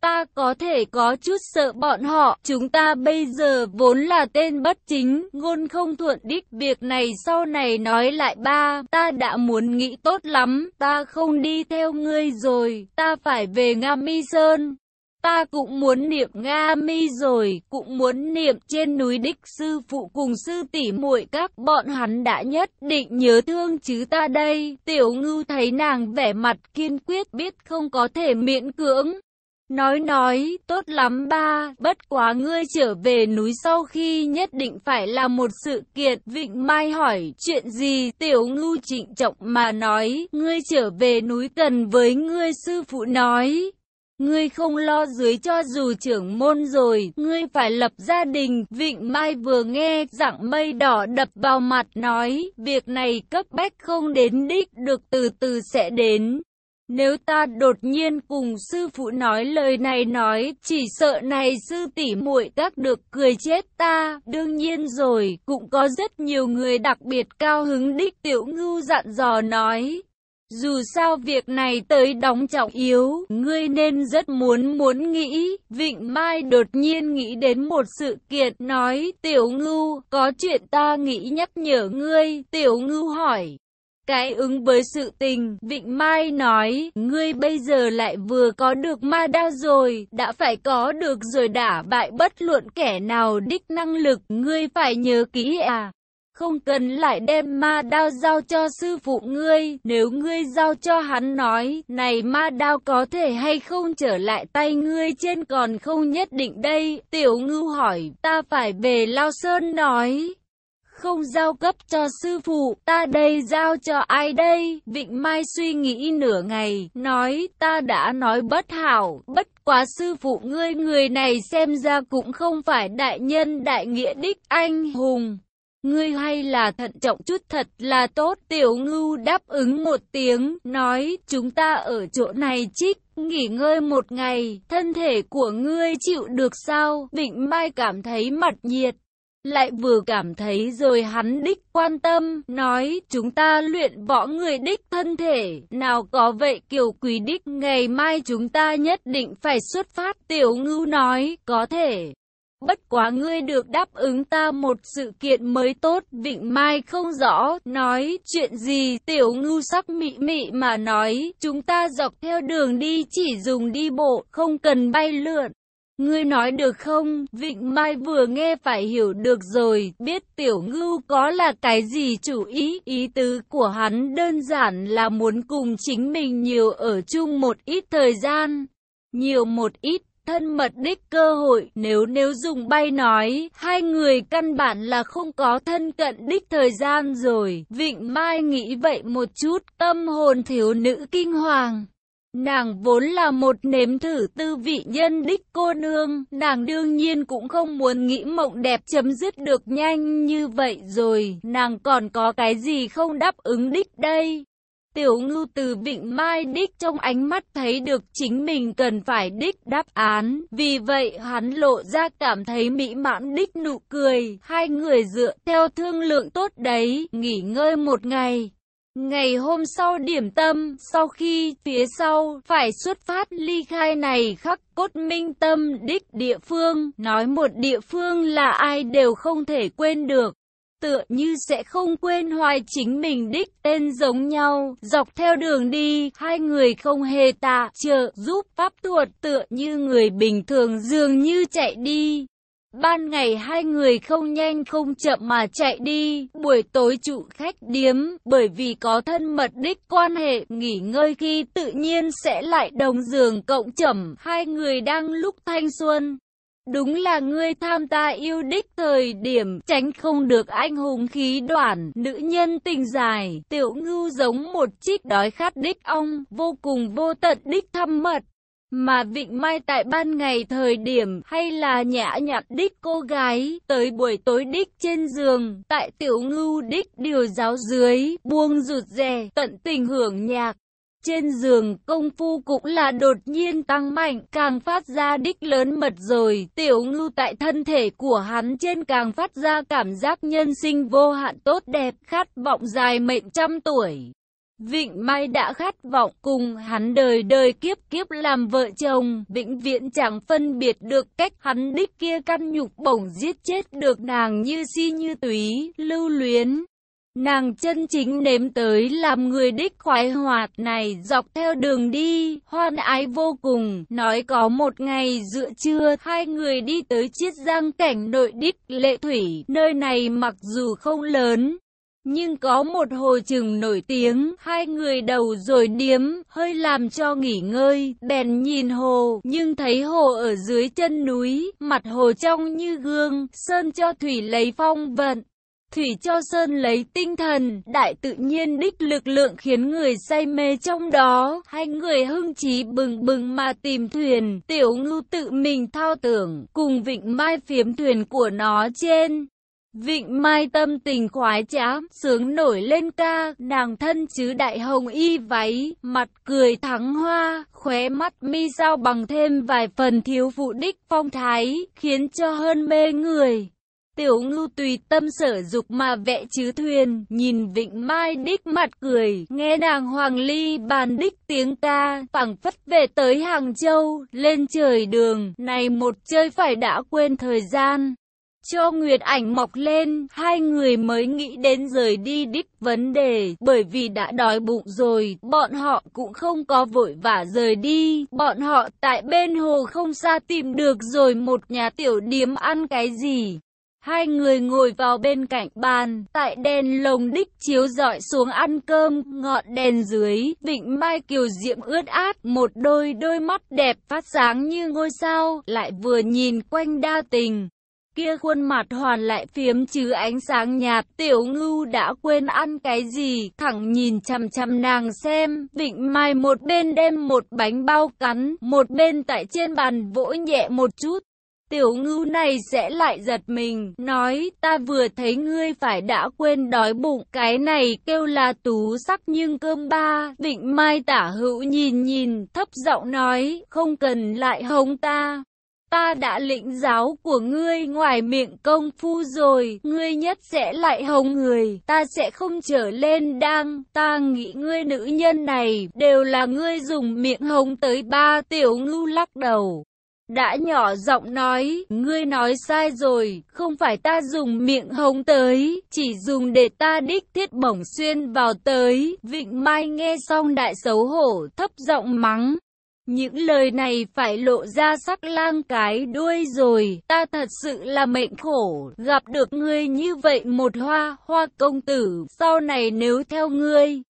Ta có thể có chút sợ bọn họ, chúng ta bây giờ vốn là tên bất chính, ngôn không thuận đích việc này sau này nói lại ba, ta đã muốn nghĩ tốt lắm, ta không đi theo ngươi rồi, ta phải về Nga Mi Sơn. Ta cũng muốn niệm Nga mi rồi, cũng muốn niệm trên núi đích sư phụ cùng sư tỷ muội các bọn hắn đã nhất định nhớ thương chứ ta đây. Tiểu ngưu thấy nàng vẻ mặt kiên quyết biết không có thể miễn cưỡng. Nói nói, tốt lắm ba, bất quá ngươi trở về núi sau khi nhất định phải là một sự kiện. Vịnh Mai hỏi, chuyện gì? Tiểu ngưu trịnh trọng mà nói, ngươi trở về núi cần với ngươi sư phụ nói. Ngươi không lo dưới cho dù trưởng môn rồi, ngươi phải lập gia đình. Vịnh Mai vừa nghe, dạng mây đỏ đập vào mặt nói, việc này cấp bách không đến đích, được từ từ sẽ đến. Nếu ta đột nhiên cùng sư phụ nói lời này nói, chỉ sợ này sư tỷ muội các được cười chết ta. Đương nhiên rồi, cũng có rất nhiều người đặc biệt cao hứng đích tiểu ngưu dặn dò nói. Dù sao việc này tới đóng trọng yếu, ngươi nên rất muốn muốn nghĩ. Vịnh Mai đột nhiên nghĩ đến một sự kiện, nói, tiểu ngưu, có chuyện ta nghĩ nhắc nhở ngươi. Tiểu ngưu hỏi, cái ứng với sự tình, Vịnh Mai nói, ngươi bây giờ lại vừa có được ma đao rồi, đã phải có được rồi đả bại bất luận kẻ nào đích năng lực, ngươi phải nhớ kỹ à. Không cần lại đem ma đao giao cho sư phụ ngươi, nếu ngươi giao cho hắn nói, này ma đao có thể hay không trở lại tay ngươi trên còn không nhất định đây. Tiểu ngưu hỏi, ta phải về Lao Sơn nói. Không giao cấp cho sư phụ, ta đây giao cho ai đây? Vịnh Mai suy nghĩ nửa ngày, nói, ta đã nói bất hảo, bất quá sư phụ ngươi người này xem ra cũng không phải đại nhân đại nghĩa đích anh hùng. Ngươi hay là thận trọng chút thật là tốt. Tiểu ngưu đáp ứng một tiếng, nói chúng ta ở chỗ này chích nghỉ ngơi một ngày, thân thể của ngươi chịu được sao? Vịnh Mai cảm thấy mặt nhiệt. lại vừa cảm thấy rồi hắn đích quan tâm, nói chúng ta luyện võ người đích thân thể, nào có vậy kiểu quý đích, ngày mai chúng ta nhất định phải xuất phát, tiểu ngưu nói, có thể. Bất quá ngươi được đáp ứng ta một sự kiện mới tốt, Vịnh Mai không rõ, nói, chuyện gì, tiểu ngưu sắc mị mị mà nói, chúng ta dọc theo đường đi chỉ dùng đi bộ, không cần bay lượn. Ngươi nói được không? Vịnh Mai vừa nghe phải hiểu được rồi, biết tiểu ngưu có là cái gì chủ ý. Ý tứ của hắn đơn giản là muốn cùng chính mình nhiều ở chung một ít thời gian. Nhiều một ít thân mật đích cơ hội, nếu nếu dùng bay nói, hai người căn bản là không có thân cận đích thời gian rồi. Vịnh Mai nghĩ vậy một chút, tâm hồn thiếu nữ kinh hoàng. Nàng vốn là một nếm thử tư vị nhân đích cô nương, nàng đương nhiên cũng không muốn nghĩ mộng đẹp chấm dứt được nhanh như vậy rồi, nàng còn có cái gì không đáp ứng đích đây. Tiểu Ngư từ vịnh mai đích trong ánh mắt thấy được chính mình cần phải đích đáp án, vì vậy hắn lộ ra cảm thấy mỹ mãn đích nụ cười, hai người dựa theo thương lượng tốt đấy, nghỉ ngơi một ngày. Ngày hôm sau điểm tâm, sau khi phía sau phải xuất phát ly khai này khắc cốt minh tâm đích địa phương, nói một địa phương là ai đều không thể quên được. Tựa như sẽ không quên hoài chính mình đích tên giống nhau, dọc theo đường đi, hai người không hề tạ, trợ giúp pháp thuật tựa như người bình thường dường như chạy đi. Ban ngày hai người không nhanh không chậm mà chạy đi, buổi tối trụ khách điếm, bởi vì có thân mật đích quan hệ, nghỉ ngơi khi tự nhiên sẽ lại đồng giường cộng chậm, hai người đang lúc thanh xuân. Đúng là ngươi tham ta yêu đích thời điểm, tránh không được anh hùng khí đoạn, nữ nhân tình dài, tiểu ngưu giống một chiếc đói khát đích ong, vô cùng vô tận đích thăm mật. Mà Vịnh Mai tại ban ngày thời điểm hay là nhã nhặn đích cô gái, tới buổi tối đích trên giường, tại tiểu ngưu đích điều giáo dưới, buông rụt rè, tận tình hưởng nhạc. Trên giường công phu cũng là đột nhiên tăng mạnh, càng phát ra đích lớn mật rồi, tiểu ngưu tại thân thể của hắn trên càng phát ra cảm giác nhân sinh vô hạn tốt đẹp, khát vọng dài mệnh trăm tuổi. Vịnh Mai đã khát vọng cùng hắn đời đời kiếp kiếp làm vợ chồng, vĩnh viễn chẳng phân biệt được cách hắn đích kia căn nhục bổng giết chết được nàng như si như túy, lưu luyến. Nàng chân chính nếm tới làm người đích khoái hoạt này dọc theo đường đi, hoan ái vô cùng, nói có một ngày giữa trưa, hai người đi tới chiết giang cảnh nội đích lệ thủy, nơi này mặc dù không lớn, nhưng có một hồ chừng nổi tiếng, hai người đầu rồi điếm, hơi làm cho nghỉ ngơi, bèn nhìn hồ, nhưng thấy hồ ở dưới chân núi, mặt hồ trong như gương, sơn cho thủy lấy phong vận. Thủy cho Sơn lấy tinh thần, đại tự nhiên đích lực lượng khiến người say mê trong đó, hai người hưng trí bừng bừng mà tìm thuyền, tiểu ngưu tự mình thao tưởng, cùng vịnh mai phiếm thuyền của nó trên. Vịnh Mai tâm tình khoái trá, sướng nổi lên ca, nàng thân chứ đại hồng y váy, mặt cười thắng hoa, khóe mắt mi sao bằng thêm vài phần thiếu phụ đích phong thái, khiến cho hơn mê người. Tiểu ngưu tùy tâm sở dục mà vẽ chứ thuyền, nhìn vịnh mai đích mặt cười, nghe nàng hoàng ly bàn đích tiếng ca, phẳng phất về tới Hàng Châu, lên trời đường, này một chơi phải đã quên thời gian. Cho Nguyệt ảnh mọc lên, hai người mới nghĩ đến rời đi đích vấn đề, bởi vì đã đói bụng rồi, bọn họ cũng không có vội vã rời đi, bọn họ tại bên hồ không xa tìm được rồi một nhà tiểu điếm ăn cái gì. Hai người ngồi vào bên cạnh bàn, tại đèn lồng đích chiếu dọi xuống ăn cơm, ngọn đèn dưới, vịnh mai kiều diệm ướt át, một đôi đôi mắt đẹp phát sáng như ngôi sao, lại vừa nhìn quanh đa tình. Kia khuôn mặt hoàn lại phiếm chứ ánh sáng nhạt, tiểu ngưu đã quên ăn cái gì, thẳng nhìn chằm chằm nàng xem, vịnh mai một bên đem một bánh bao cắn, một bên tại trên bàn vỗ nhẹ một chút. Tiểu ngưu này sẽ lại giật mình, nói, ta vừa thấy ngươi phải đã quên đói bụng, cái này kêu là tú sắc nhưng cơm ba, vịnh mai tả hữu nhìn nhìn, thấp giọng nói, không cần lại hống ta. ta đã lĩnh giáo của ngươi ngoài miệng công phu rồi, ngươi nhất sẽ lại hồng người, ta sẽ không trở lên đang, ta nghĩ ngươi nữ nhân này, đều là ngươi dùng miệng hồng tới ba tiểu ngưu lắc đầu. Đã nhỏ giọng nói, ngươi nói sai rồi, không phải ta dùng miệng hống tới, chỉ dùng để ta đích thiết bổng xuyên vào tới. Vịnh Mai nghe xong đại xấu hổ, thấp giọng mắng. Những lời này phải lộ ra sắc lang cái đuôi rồi, ta thật sự là mệnh khổ, gặp được ngươi như vậy một hoa, hoa công tử, sau này nếu theo ngươi.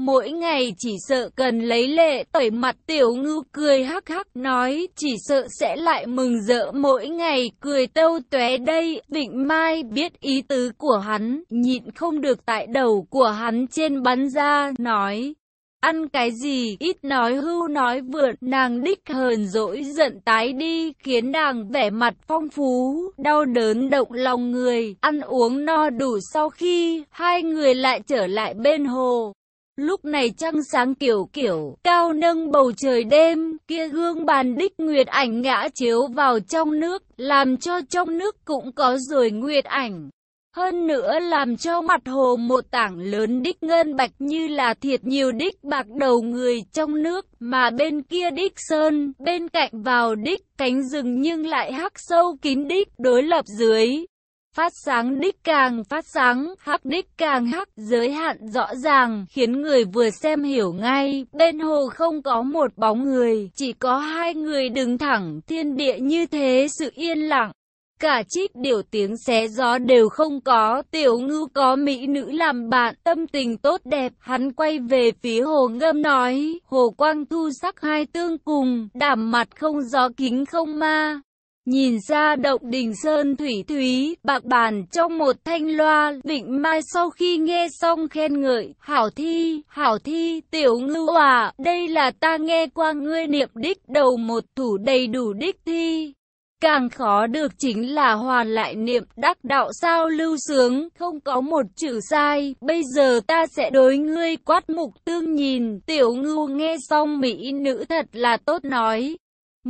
Mỗi ngày chỉ sợ cần lấy lệ tẩy mặt tiểu ngư cười hắc hắc nói chỉ sợ sẽ lại mừng rỡ mỗi ngày cười tâu tóe đây. Vịnh Mai biết ý tứ của hắn, nhịn không được tại đầu của hắn trên bắn ra, nói. Ăn cái gì, ít nói hưu nói vượn nàng đích hờn dỗi giận tái đi, khiến nàng vẻ mặt phong phú, đau đớn động lòng người, ăn uống no đủ sau khi, hai người lại trở lại bên hồ. Lúc này trăng sáng kiểu kiểu, cao nâng bầu trời đêm, kia gương bàn đích nguyệt ảnh ngã chiếu vào trong nước, làm cho trong nước cũng có rồi nguyệt ảnh. Hơn nữa làm cho mặt hồ một tảng lớn đích ngân bạch như là thiệt nhiều đích bạc đầu người trong nước, mà bên kia đích sơn, bên cạnh vào đích cánh rừng nhưng lại hắc sâu kín đích đối lập dưới. Phát sáng đích càng phát sáng, hắc đích càng hắc, giới hạn rõ ràng, khiến người vừa xem hiểu ngay, bên hồ không có một bóng người, chỉ có hai người đứng thẳng, thiên địa như thế sự yên lặng. Cả chích điều tiếng xé gió đều không có, tiểu ngư có mỹ nữ làm bạn, tâm tình tốt đẹp, hắn quay về phía hồ ngâm nói, hồ quang thu sắc hai tương cùng, đảm mặt không gió kính không ma. Nhìn ra động đình sơn thủy thúy, bạc bàn trong một thanh loa, Vịnh Mai sau khi nghe xong khen ngợi, hảo thi, hảo thi, tiểu ngư à, đây là ta nghe qua ngươi niệm đích đầu một thủ đầy đủ đích thi. Càng khó được chính là hoàn lại niệm đắc đạo sao lưu sướng, không có một chữ sai, bây giờ ta sẽ đối ngươi quát mục tương nhìn, tiểu ngư nghe xong mỹ nữ thật là tốt nói.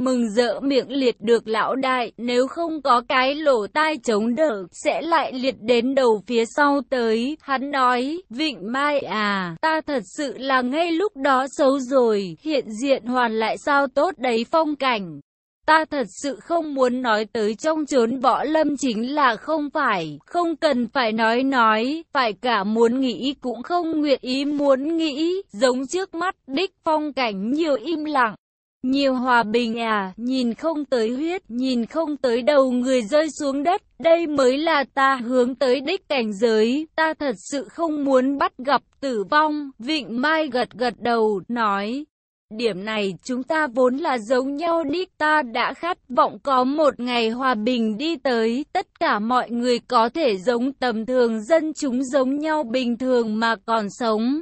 Mừng rỡ miệng liệt được lão đại, nếu không có cái lỗ tai chống đỡ, sẽ lại liệt đến đầu phía sau tới. Hắn nói, Vịnh Mai à, ta thật sự là ngay lúc đó xấu rồi, hiện diện hoàn lại sao tốt đấy phong cảnh. Ta thật sự không muốn nói tới trong chốn võ lâm chính là không phải, không cần phải nói nói, phải cả muốn nghĩ cũng không nguyện ý muốn nghĩ, giống trước mắt đích phong cảnh nhiều im lặng. Nhiều hòa bình à, nhìn không tới huyết, nhìn không tới đầu người rơi xuống đất, đây mới là ta hướng tới đích cảnh giới, ta thật sự không muốn bắt gặp tử vong, Vịnh Mai gật gật đầu, nói. Điểm này chúng ta vốn là giống nhau đích ta đã khát vọng có một ngày hòa bình đi tới, tất cả mọi người có thể giống tầm thường dân chúng giống nhau bình thường mà còn sống.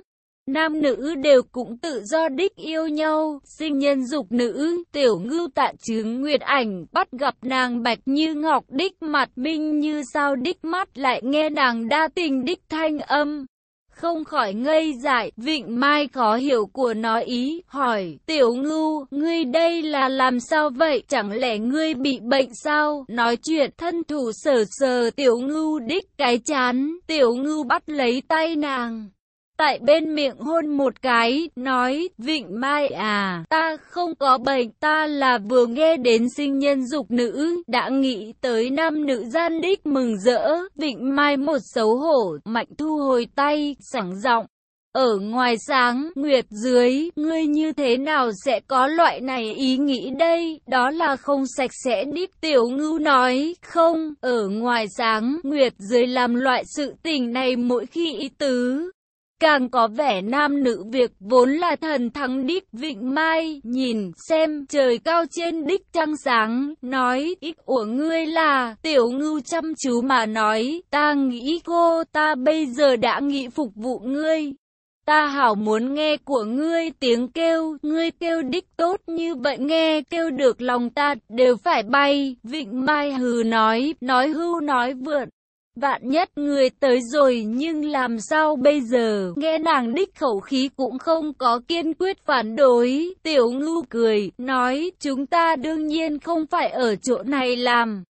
Nam nữ đều cũng tự do đích yêu nhau, sinh nhân dục nữ, tiểu ngưu tạ chứng nguyệt ảnh, bắt gặp nàng bạch như ngọc đích mặt minh như sao đích mắt lại nghe nàng đa tình đích thanh âm. Không khỏi ngây dại, vịnh mai khó hiểu của nó ý, hỏi, tiểu ngưu, ngươi đây là làm sao vậy, chẳng lẽ ngươi bị bệnh sao, nói chuyện thân thủ sờ sờ tiểu ngưu đích cái chán, tiểu ngưu bắt lấy tay nàng tại bên miệng hôn một cái, nói, Vịnh Mai à, ta không có bệnh, ta là vừa nghe đến sinh nhân dục nữ, đã nghĩ tới nam nữ gian đích mừng rỡ, Vịnh Mai một xấu hổ, mạnh thu hồi tay, sảng giọng. Ở ngoài sáng, Nguyệt dưới, ngươi như thế nào sẽ có loại này ý nghĩ đây, đó là không sạch sẽ đích tiểu ngưu nói, không, ở ngoài sáng, Nguyệt dưới làm loại sự tình này mỗi khi ý tứ, Càng có vẻ nam nữ việc vốn là thần thắng đích vịnh mai, nhìn xem trời cao trên đích trăng sáng, nói ít của ngươi là tiểu ngưu chăm chú mà nói, ta nghĩ cô ta bây giờ đã nghĩ phục vụ ngươi. Ta hảo muốn nghe của ngươi tiếng kêu, ngươi kêu đích tốt như vậy nghe kêu được lòng ta đều phải bay, vịnh mai hừ nói, nói hưu nói vượn Vạn nhất người tới rồi nhưng làm sao bây giờ? Nghe nàng đích khẩu khí cũng không có kiên quyết phản đối. Tiểu ngưu cười, nói chúng ta đương nhiên không phải ở chỗ này làm.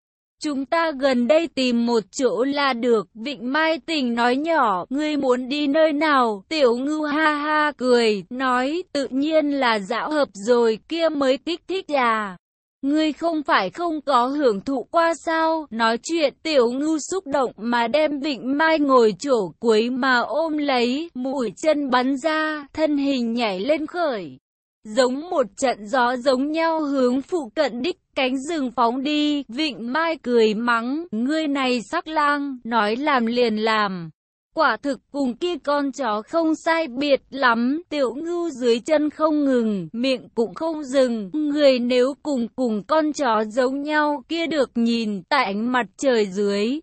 Chúng ta gần đây tìm một chỗ là được, Vịnh Mai Tình nói nhỏ, ngươi muốn đi nơi nào? Tiểu ngưu ha ha cười, nói, tự nhiên là dạo hợp rồi, kia mới kích thích à. Ngươi không phải không có hưởng thụ qua sao? Nói chuyện tiểu ngưu xúc động mà đem Vịnh Mai ngồi chỗ cuối mà ôm lấy, mũi chân bắn ra, thân hình nhảy lên khởi. Giống một trận gió giống nhau hướng phụ cận đích cánh rừng phóng đi, Vịnh Mai cười mắng, ngươi này sắc lang, nói làm liền làm. Quả thực cùng kia con chó không sai biệt lắm, tiểu ngưu dưới chân không ngừng, miệng cũng không dừng, người nếu cùng cùng con chó giống nhau kia được nhìn tại ánh mặt trời dưới.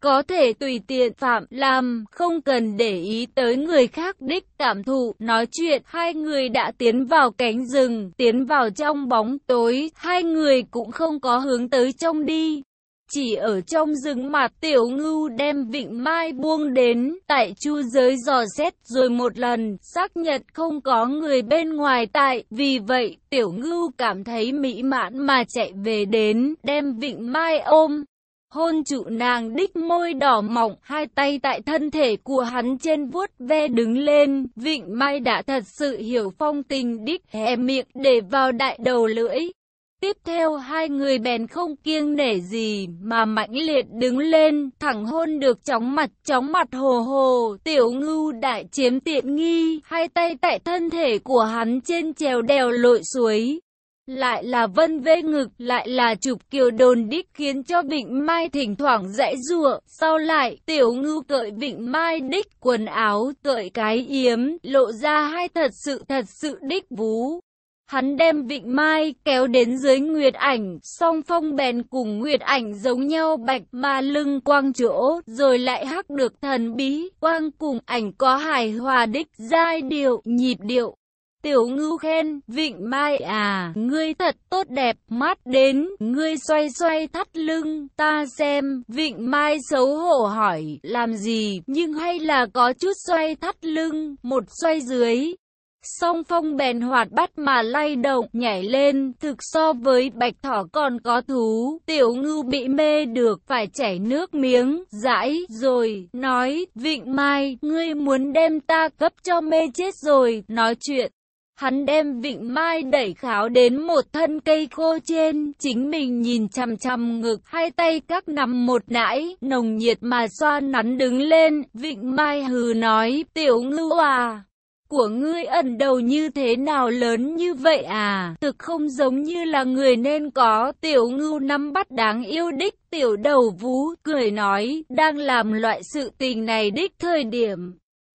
Có thể tùy tiện phạm làm, không cần để ý tới người khác đích cảm thụ, nói chuyện, hai người đã tiến vào cánh rừng, tiến vào trong bóng tối, hai người cũng không có hướng tới trong đi. Chỉ ở trong rừng mà tiểu ngưu đem vịnh mai buông đến, tại chu giới dò xét rồi một lần, xác nhận không có người bên ngoài tại, vì vậy tiểu ngưu cảm thấy mỹ mãn mà chạy về đến, đem vịnh mai ôm. Hôn trụ nàng đích môi đỏ mỏng, hai tay tại thân thể của hắn trên vuốt ve đứng lên, vịnh mai đã thật sự hiểu phong tình đích hé miệng để vào đại đầu lưỡi. Tiếp theo hai người bèn không kiêng nể gì mà mãnh liệt đứng lên, thẳng hôn được chóng mặt chóng mặt hồ hồ, tiểu ngưu đại chiếm tiện nghi, hai tay tại thân thể của hắn trên trèo đèo lội suối. Lại là vân vê ngực, lại là chụp kiều đồn đích khiến cho Vịnh Mai thỉnh thoảng dãy rụa. Sau lại, tiểu ngưu cởi Vịnh Mai đích quần áo, cởi cái yếm, lộ ra hai thật sự thật sự đích vú. Hắn đem Vịnh Mai kéo đến dưới Nguyệt Ảnh, song phong bèn cùng Nguyệt Ảnh giống nhau bạch mà lưng quang chỗ, rồi lại hắc được thần bí, quang cùng ảnh có hài hòa đích giai điệu, nhịp điệu. Tiểu ngưu khen, Vịnh Mai à, ngươi thật tốt đẹp, mắt đến, ngươi xoay xoay thắt lưng, ta xem, Vịnh Mai xấu hổ hỏi, làm gì, nhưng hay là có chút xoay thắt lưng, một xoay dưới, Song phong bèn hoạt bắt mà lay động, nhảy lên, thực so với bạch thỏ còn có thú. Tiểu ngưu bị mê được, phải chảy nước miếng, dãi, rồi, nói, Vịnh Mai, ngươi muốn đem ta cấp cho mê chết rồi, nói chuyện. Hắn đem Vịnh Mai đẩy kháo đến một thân cây khô trên, chính mình nhìn chằm chằm ngực, hai tay các nằm một nãi, nồng nhiệt mà xoa nắn đứng lên, Vịnh Mai hừ nói, tiểu ngưu à, của ngươi ẩn đầu như thế nào lớn như vậy à? Thực không giống như là người nên có. Tiểu ngưu nắm bắt đáng yêu đích tiểu đầu vú, cười nói, đang làm loại sự tình này đích thời điểm.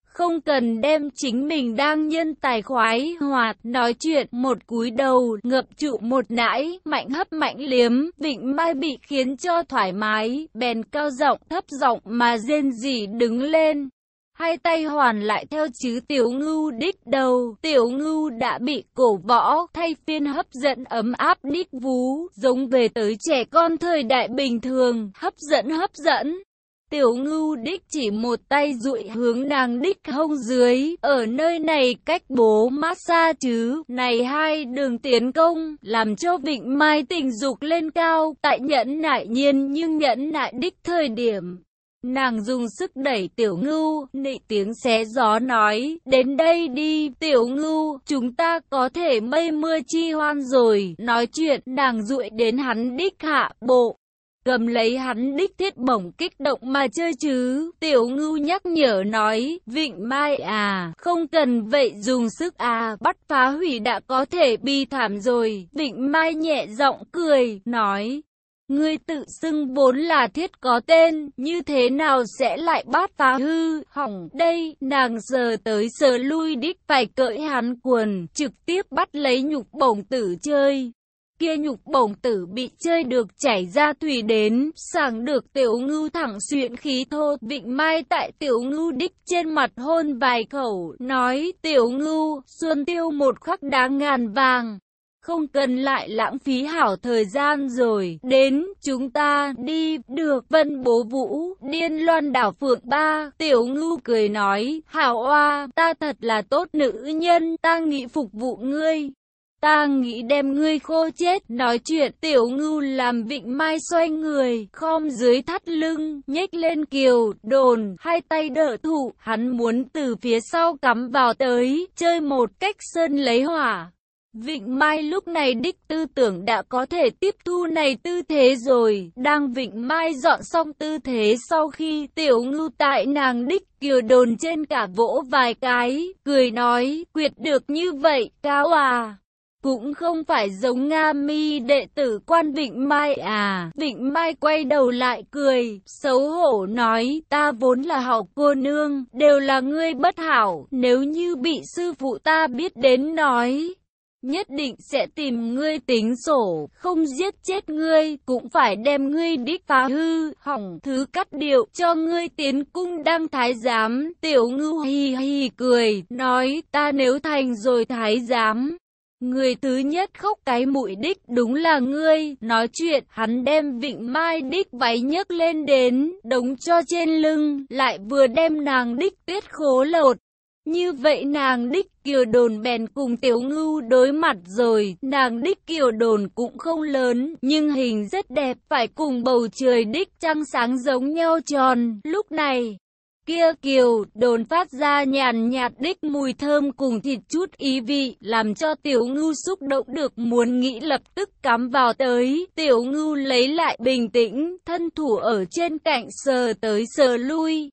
Không cần đem chính mình đang nhân tài khoái hoạt, nói chuyện, một cúi đầu, ngập trụ một nãi, mạnh hấp mạnh liếm, vịnh mai bị khiến cho thoải mái, bèn cao giọng thấp giọng mà rên rỉ đứng lên hai tay hoàn lại theo chứ tiểu ngưu đích đầu. Tiểu ngưu đã bị cổ võ, thay phiên hấp dẫn ấm áp đích vú, giống về tới trẻ con thời đại bình thường, hấp dẫn hấp dẫn. Tiểu ngưu đích chỉ một tay duỗi hướng nàng đích hông dưới, ở nơi này cách bố massage chứ, này hai đường tiến công, làm cho vịnh mai tình dục lên cao, tại nhẫn nại nhiên nhưng nhẫn nại đích thời điểm. Nàng dùng sức đẩy tiểu ngưu, nị tiếng xé gió nói, đến đây đi, tiểu ngưu, chúng ta có thể mây mưa chi hoan rồi, nói chuyện, nàng dụi đến hắn đích hạ bộ. Cầm lấy hắn đích thiết bổng kích động mà chơi chứ, tiểu ngưu nhắc nhở nói, vịnh mai à, không cần vậy dùng sức à, bắt phá hủy đã có thể bi thảm rồi, vịnh mai nhẹ giọng cười, nói, Ngươi tự xưng vốn là thiết có tên, như thế nào sẽ lại bát phá hư, hỏng đây, nàng giờ tới giờ lui đích phải cởi hắn quần, trực tiếp bắt lấy nhục bổng tử chơi. Kia nhục bổng tử bị chơi được chảy ra thủy đến, sảng được tiểu ngưu thẳng xuyện khí thô, vịnh mai tại tiểu ngưu đích trên mặt hôn vài khẩu, nói tiểu ngưu, xuân tiêu một khắc đáng ngàn vàng. Không cần lại lãng phí hảo thời gian rồi. Đến, chúng ta, đi, được. Vân bố vũ, điên loan đảo phượng ba. Tiểu ngưu cười nói, hảo oa, ta thật là tốt nữ nhân, ta nghĩ phục vụ ngươi. Ta nghĩ đem ngươi khô chết, nói chuyện tiểu ngưu làm vịnh mai xoay người, khom dưới thắt lưng, nhếch lên kiều, đồn, hai tay đỡ thụ, hắn muốn từ phía sau cắm vào tới, chơi một cách sơn lấy hỏa. Vịnh Mai lúc này đích tư tưởng đã có thể tiếp thu này tư thế rồi, đang Vịnh Mai dọn xong tư thế sau khi tiểu ngưu tại nàng đích kiều đồn trên cả vỗ vài cái, cười nói, quyệt được như vậy, cao à. Cũng không phải giống Nga mi đệ tử quan Vịnh Mai à. Vịnh Mai quay đầu lại cười, xấu hổ nói, ta vốn là học cô nương, đều là ngươi bất hảo, nếu như bị sư phụ ta biết đến nói. Nhất định sẽ tìm ngươi tính sổ, không giết chết ngươi, cũng phải đem ngươi đích phá hư, hỏng thứ cắt điệu, cho ngươi tiến cung đăng thái giám. Tiểu ngưu hì hì cười, nói, ta nếu thành rồi thái giám, Người thứ nhất khóc cái mũi đích đúng là ngươi, nói chuyện, hắn đem vịnh mai đích váy nhấc lên đến, đống cho trên lưng, lại vừa đem nàng đích tuyết khố lột. Như vậy nàng đích kiều đồn bèn cùng tiểu ngưu đối mặt rồi, nàng đích kiều đồn cũng không lớn, nhưng hình rất đẹp, phải cùng bầu trời đích trăng sáng giống nhau tròn, lúc này kia kiều, đồn phát ra nhàn nhạt đích mùi thơm cùng thịt chút ý vị, làm cho tiểu ngưu xúc động được muốn nghĩ lập tức cắm vào tới. Tiểu ngưu lấy lại bình tĩnh, thân thủ ở trên cạnh sờ tới sờ lui.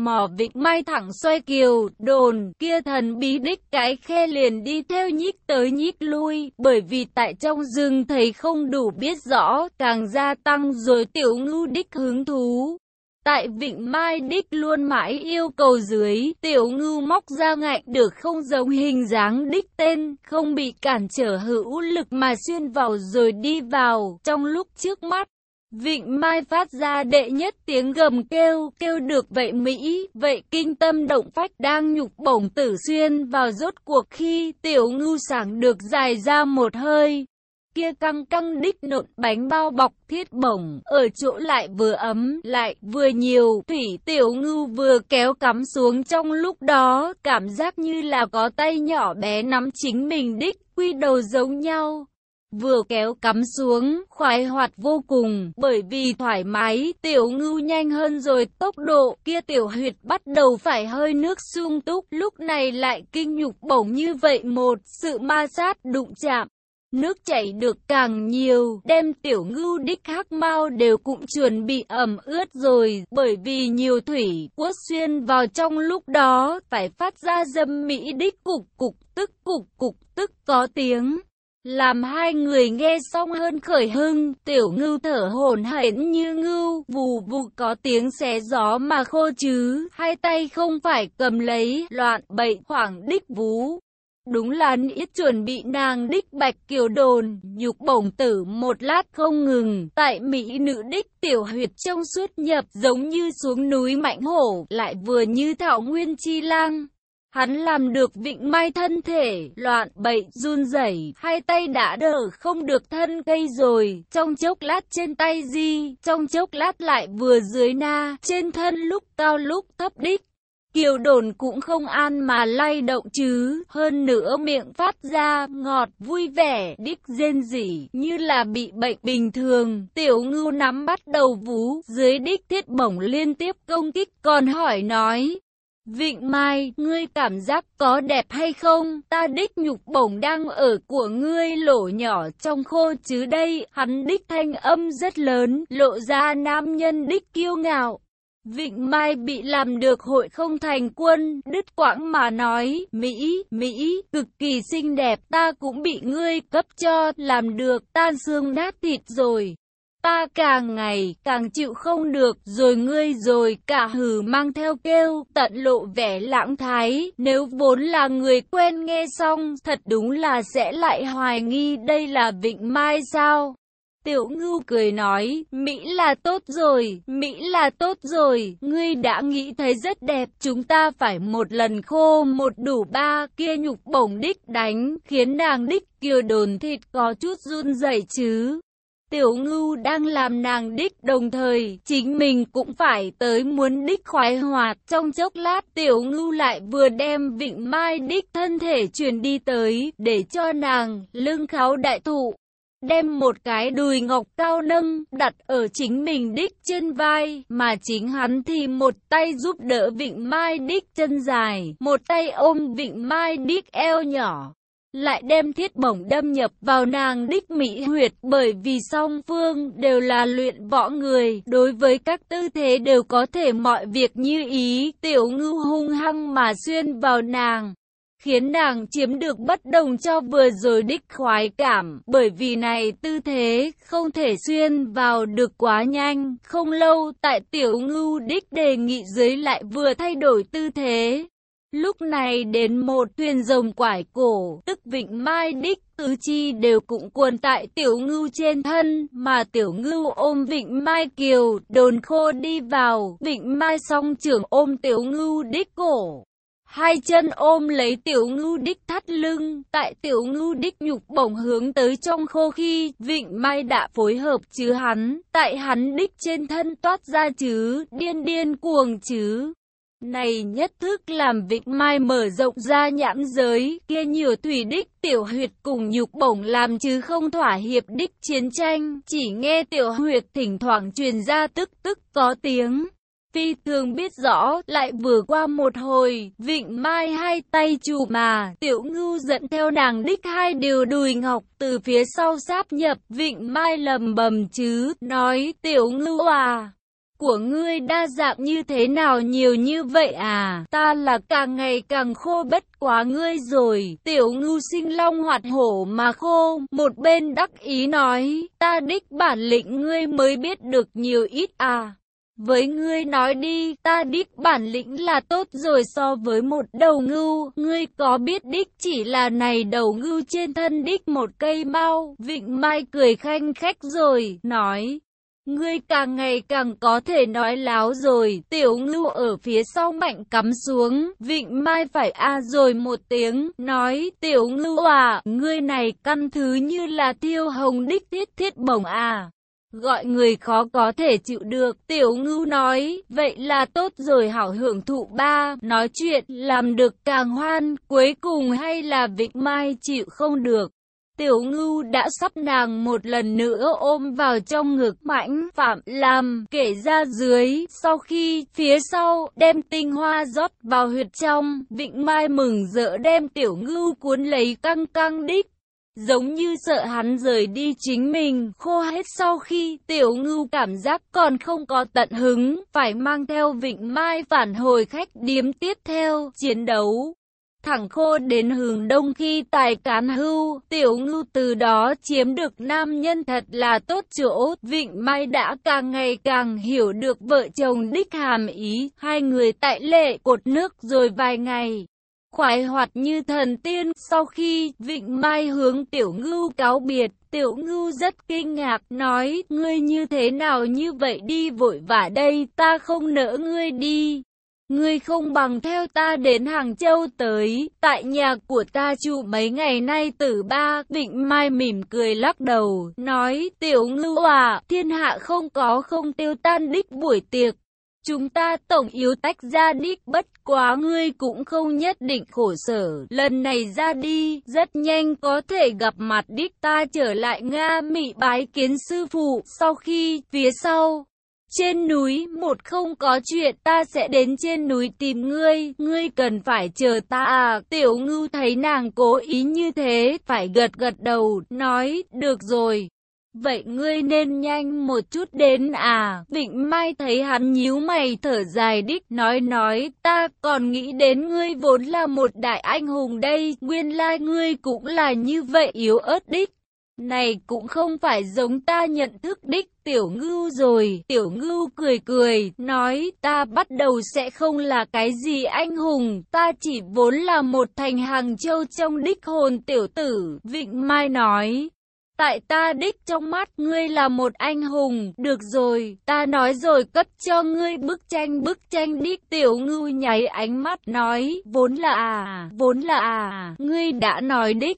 Mỏ vịnh mai thẳng xoay kiều, đồn, kia thần bí đích cái khe liền đi theo nhích tới nhích lui, bởi vì tại trong rừng thầy không đủ biết rõ, càng gia tăng rồi tiểu ngưu đích hứng thú. Tại Vịnh Mai Đích luôn mãi yêu cầu dưới, tiểu ngư móc ra ngạnh được không giống hình dáng đích tên, không bị cản trở hữu lực mà xuyên vào rồi đi vào, trong lúc trước mắt. Vịnh Mai phát ra đệ nhất tiếng gầm kêu, kêu được vậy Mỹ, vậy kinh tâm động phách đang nhục bổng tử xuyên vào rốt cuộc khi tiểu ngưu sảng được dài ra một hơi kia căng căng đích nộn bánh bao bọc thiết bổng, ở chỗ lại vừa ấm, lại vừa nhiều, thủy tiểu ngưu vừa kéo cắm xuống trong lúc đó, cảm giác như là có tay nhỏ bé nắm chính mình đích, quy đầu giống nhau. Vừa kéo cắm xuống, khoái hoạt vô cùng, bởi vì thoải mái, tiểu ngưu nhanh hơn rồi tốc độ, kia tiểu huyệt bắt đầu phải hơi nước sung túc, lúc này lại kinh nhục bổng như vậy một, sự ma sát đụng chạm. Nước chảy được càng nhiều, đem tiểu ngưu đích hắc mau đều cũng chuẩn bị ẩm ướt rồi, bởi vì nhiều thủy quất xuyên vào trong lúc đó, phải phát ra dâm mỹ đích cục cục tức cục cục tức có tiếng. Làm hai người nghe xong hơn khởi hưng, tiểu ngưu thở hổn hển như ngưu, vù vù có tiếng xé gió mà khô chứ, hai tay không phải cầm lấy, loạn bậy khoảng đích vú. Đúng là ít chuẩn bị nàng đích bạch kiều đồn, nhục bổng tử một lát không ngừng, tại Mỹ nữ đích tiểu huyệt trong suốt nhập giống như xuống núi mạnh hổ, lại vừa như thảo nguyên chi lang. Hắn làm được vịnh mai thân thể, loạn bậy, run rẩy, hai tay đã đỡ không được thân cây rồi, trong chốc lát trên tay di, trong chốc lát lại vừa dưới na, trên thân lúc cao lúc thấp đích. Kiều đồn cũng không an mà lay động chứ, hơn nữa miệng phát ra, ngọt, vui vẻ, đích rên rỉ, như là bị bệnh bình thường. Tiểu ngưu nắm bắt đầu vú, dưới đích thiết bổng liên tiếp công kích, còn hỏi nói. Vịnh Mai, ngươi cảm giác có đẹp hay không? Ta đích nhục bổng đang ở của ngươi lỗ nhỏ trong khô chứ đây. Hắn đích thanh âm rất lớn, lộ ra nam nhân đích kiêu ngạo. Vịnh Mai bị làm được hội không thành quân, đứt quãng mà nói, Mỹ, Mỹ, cực kỳ xinh đẹp, ta cũng bị ngươi cấp cho, làm được, tan xương nát thịt rồi. Ta càng ngày càng chịu không được, rồi ngươi rồi cả hừ mang theo kêu, tận lộ vẻ lãng thái, nếu vốn là người quen nghe xong, thật đúng là sẽ lại hoài nghi đây là Vịnh Mai sao. Tiểu ngưu cười nói, Mỹ là tốt rồi, Mỹ là tốt rồi, ngươi đã nghĩ thấy rất đẹp, chúng ta phải một lần khô một đủ ba, kia nhục bổng đích đánh, khiến nàng đích kia đồn thịt có chút run rẩy chứ. Tiểu ngưu đang làm nàng đích đồng thời, chính mình cũng phải tới muốn đích khoái hoạt. Trong chốc lát tiểu ngưu lại vừa đem vịnh mai đích thân thể truyền đi tới, để cho nàng lưng kháo đại thụ. Đem một cái đùi ngọc cao nâng, đặt ở chính mình đích trên vai, mà chính hắn thì một tay giúp đỡ vịnh mai đích chân dài, một tay ôm vịnh mai đích eo nhỏ lại đem thiết bổng đâm nhập vào nàng đích mỹ huyệt bởi vì song phương đều là luyện võ người, đối với các tư thế đều có thể mọi việc như ý, tiểu ngư hung hăng mà xuyên vào nàng. Khiến nàng chiếm được bất đồng cho vừa rồi đích khoái cảm, bởi vì này tư thế không thể xuyên vào được quá nhanh, không lâu tại tiểu ngưu đích đề nghị dưới lại vừa thay đổi tư thế. Lúc này đến một thuyền rồng quải cổ, tức vịnh mai đích, tứ chi đều cũng cuồn tại tiểu ngưu trên thân, mà tiểu ngưu ôm vịnh mai kiều, đồn khô đi vào, vịnh mai song trưởng ôm tiểu ngưu đích cổ. Hai chân ôm lấy tiểu ngưu đích thắt lưng, tại tiểu ngưu đích nhục bổng hướng tới trong khô khi, vịnh mai đã phối hợp chứ hắn, tại hắn đích trên thân toát ra chứ, điên điên cuồng chứ. Này nhất thức làm vịnh mai mở rộng ra nhãn giới, kia nhiều thủy đích tiểu huyệt cùng nhục bổng làm chứ không thỏa hiệp đích chiến tranh, chỉ nghe tiểu huyệt thỉnh thoảng truyền ra tức tức có tiếng. Phi thường biết rõ, lại vừa qua một hồi, vịnh mai hai tay chủ mà, tiểu ngưu dẫn theo nàng đích hai điều đùi ngọc từ phía sau sáp nhập, vịnh mai lầm bầm chứ, nói tiểu ngưu à của ngươi đa dạng như thế nào nhiều như vậy à, ta là càng ngày càng khô bất quá ngươi rồi, tiểu ngưu sinh long hoạt hổ mà khô, một bên đắc ý nói, ta đích bản lĩnh ngươi mới biết được nhiều ít à. Với ngươi nói đi, ta đích bản lĩnh là tốt rồi so với một đầu ngưu, ngươi có biết đích chỉ là này đầu ngưu trên thân đích một cây bao, vịnh mai cười khanh khách rồi, nói, Ngươi càng ngày càng có thể nói láo rồi, tiểu ngưu ở phía sau mạnh cắm xuống, vịnh mai phải a rồi một tiếng, nói, tiểu ngưu à, ngươi này căn thứ như là tiêu hồng đích thiết thiết bổng à. Gọi người khó có thể chịu được, tiểu ngưu nói, vậy là tốt rồi hảo hưởng thụ ba, nói chuyện, làm được càng hoan, cuối cùng hay là vịnh mai chịu không được. Tiểu ngưu đã sắp nàng một lần nữa ôm vào trong ngực mãnh phạm làm kể ra dưới. Sau khi phía sau đem tinh hoa rót vào huyệt trong, vịnh mai mừng rỡ đem tiểu ngưu cuốn lấy căng căng đích. Giống như sợ hắn rời đi chính mình, khô hết sau khi tiểu ngưu cảm giác còn không có tận hứng, phải mang theo vịnh mai phản hồi khách điếm tiếp theo, chiến đấu thẳng khô đến hướng đông khi tài cán hưu, tiểu ngưu từ đó chiếm được nam nhân thật là tốt chỗ, Vịnh Mai đã càng ngày càng hiểu được vợ chồng đích hàm ý, hai người tại lệ cột nước rồi vài ngày. Khoái hoạt như thần tiên, sau khi Vịnh Mai hướng tiểu ngưu cáo biệt, tiểu ngưu rất kinh ngạc, nói, ngươi như thế nào như vậy đi vội vã đây, ta không nỡ ngươi đi. Ngươi không bằng theo ta đến Hàng Châu tới, tại nhà của ta trụ mấy ngày nay tử ba, Vịnh Mai mỉm cười lắc đầu, nói, tiểu ngưu à, thiên hạ không có không tiêu tan đích buổi tiệc. Chúng ta tổng yếu tách ra đích bất quá ngươi cũng không nhất định khổ sở. Lần này ra đi, rất nhanh có thể gặp mặt đích ta trở lại Nga Mỹ bái kiến sư phụ. Sau khi, phía sau, trên núi, một không có chuyện, ta sẽ đến trên núi tìm ngươi, ngươi cần phải chờ ta à. Tiểu ngưu thấy nàng cố ý như thế, phải gật gật đầu, nói, được rồi. Vậy ngươi nên nhanh một chút đến à, Vịnh Mai thấy hắn nhíu mày thở dài đích, nói nói, ta còn nghĩ đến ngươi vốn là một đại anh hùng đây, nguyên lai ngươi cũng là như vậy yếu ớt đích. Này cũng không phải giống ta nhận thức đích tiểu ngưu rồi. Tiểu ngưu cười cười, nói ta bắt đầu sẽ không là cái gì anh hùng, ta chỉ vốn là một thành hàng châu trong đích hồn tiểu tử. Vịnh Mai nói, Tại ta đích trong mắt ngươi là một anh hùng, được rồi, ta nói rồi cấp cho ngươi bức tranh bức tranh đích tiểu ngưu nháy ánh mắt nói, vốn là à, vốn là à, ngươi đã nói đích.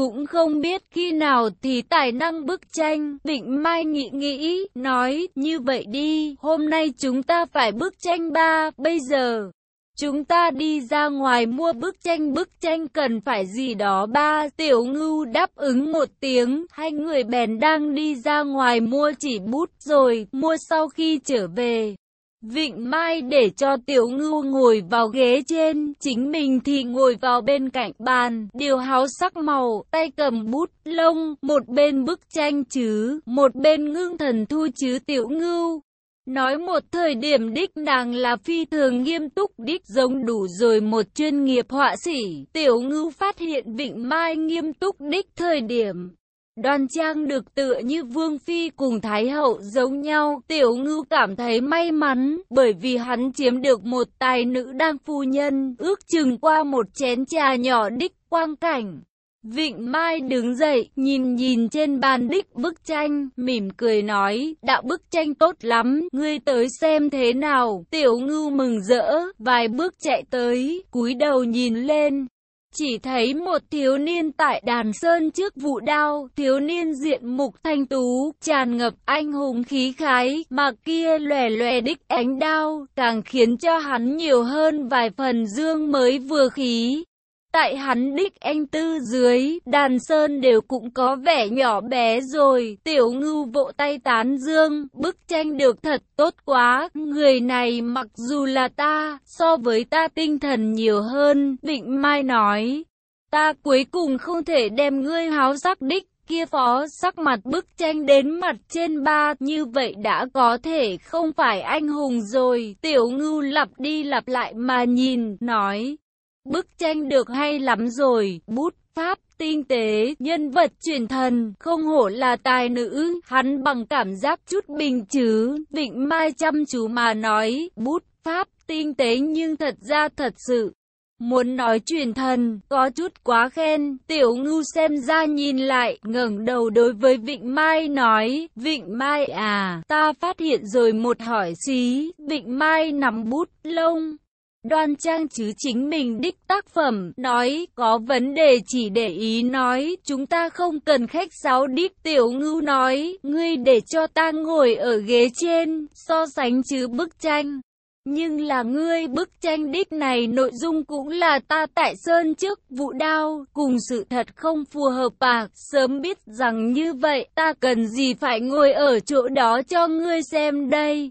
Cũng không biết khi nào thì tài năng bức tranh, Vịnh Mai nghĩ nghĩ, nói, như vậy đi, hôm nay chúng ta phải bức tranh ba, bây giờ. Chúng ta đi ra ngoài mua bức tranh bức tranh cần phải gì đó ba tiểu ngưu đáp ứng một tiếng hai người bèn đang đi ra ngoài mua chỉ bút rồi mua sau khi trở về. Vịnh Mai để cho Tiểu Ngưu ngồi vào ghế trên, chính mình thì ngồi vào bên cạnh bàn, điều háo sắc màu, tay cầm bút, lông, một bên bức tranh chứ, một bên ngưng thần thu chứ Tiểu Ngưu. Nói một thời điểm đích nàng là phi thường nghiêm túc đích giống đủ rồi một chuyên nghiệp họa sĩ. Tiểu ngưu phát hiện Vịnh Mai nghiêm túc đích thời điểm. Đoan trang được tựa như Vương Phi cùng Thái Hậu giống nhau. Tiểu ngưu cảm thấy may mắn bởi vì hắn chiếm được một tài nữ đang phu nhân ước chừng qua một chén trà nhỏ đích quang cảnh. Vịnh Mai đứng dậy, nhìn nhìn trên bàn đích bức tranh, mỉm cười nói, đạo bức tranh tốt lắm, ngươi tới xem thế nào. Tiểu ngưu mừng rỡ, vài bước chạy tới, cúi đầu nhìn lên. Chỉ thấy một thiếu niên tại đàn sơn trước vụ đao, thiếu niên diện mục thanh tú, tràn ngập anh hùng khí khái, mà kia lòe lòe đích ánh đao, càng khiến cho hắn nhiều hơn vài phần dương mới vừa khí. Tại hắn đích anh tư dưới, đàn sơn đều cũng có vẻ nhỏ bé rồi, tiểu ngưu vỗ tay tán dương, bức tranh được thật tốt quá, người này mặc dù là ta, so với ta tinh thần nhiều hơn, Vịnh Mai nói, ta cuối cùng không thể đem ngươi háo sắc đích kia phó sắc mặt bức tranh đến mặt trên ba. Như vậy đã có thể không phải anh hùng rồi. Tiểu ngưu lặp đi lặp lại mà nhìn nói. Bức tranh được hay lắm rồi, bút pháp tinh tế, nhân vật truyền thần, không hổ là tài nữ, hắn bằng cảm giác chút bình chứ, Vịnh Mai chăm chú mà nói, bút pháp tinh tế nhưng thật ra thật sự. Muốn nói truyền thần, có chút quá khen, tiểu ngưu xem ra nhìn lại, ngẩng đầu đối với Vịnh Mai nói, Vịnh Mai à, ta phát hiện rồi một hỏi xí, Vịnh Mai nắm bút lông, Đoan trang chứ chính mình đích tác phẩm, nói, có vấn đề chỉ để ý nói, chúng ta không cần khách sáo đích tiểu ngưu nói, ngươi để cho ta ngồi ở ghế trên, so sánh chứ bức tranh. Nhưng là ngươi bức tranh đích này nội dung cũng là ta tại sơn trước vụ đao, cùng sự thật không phù hợp à sớm biết rằng như vậy ta cần gì phải ngồi ở chỗ đó cho ngươi xem đây.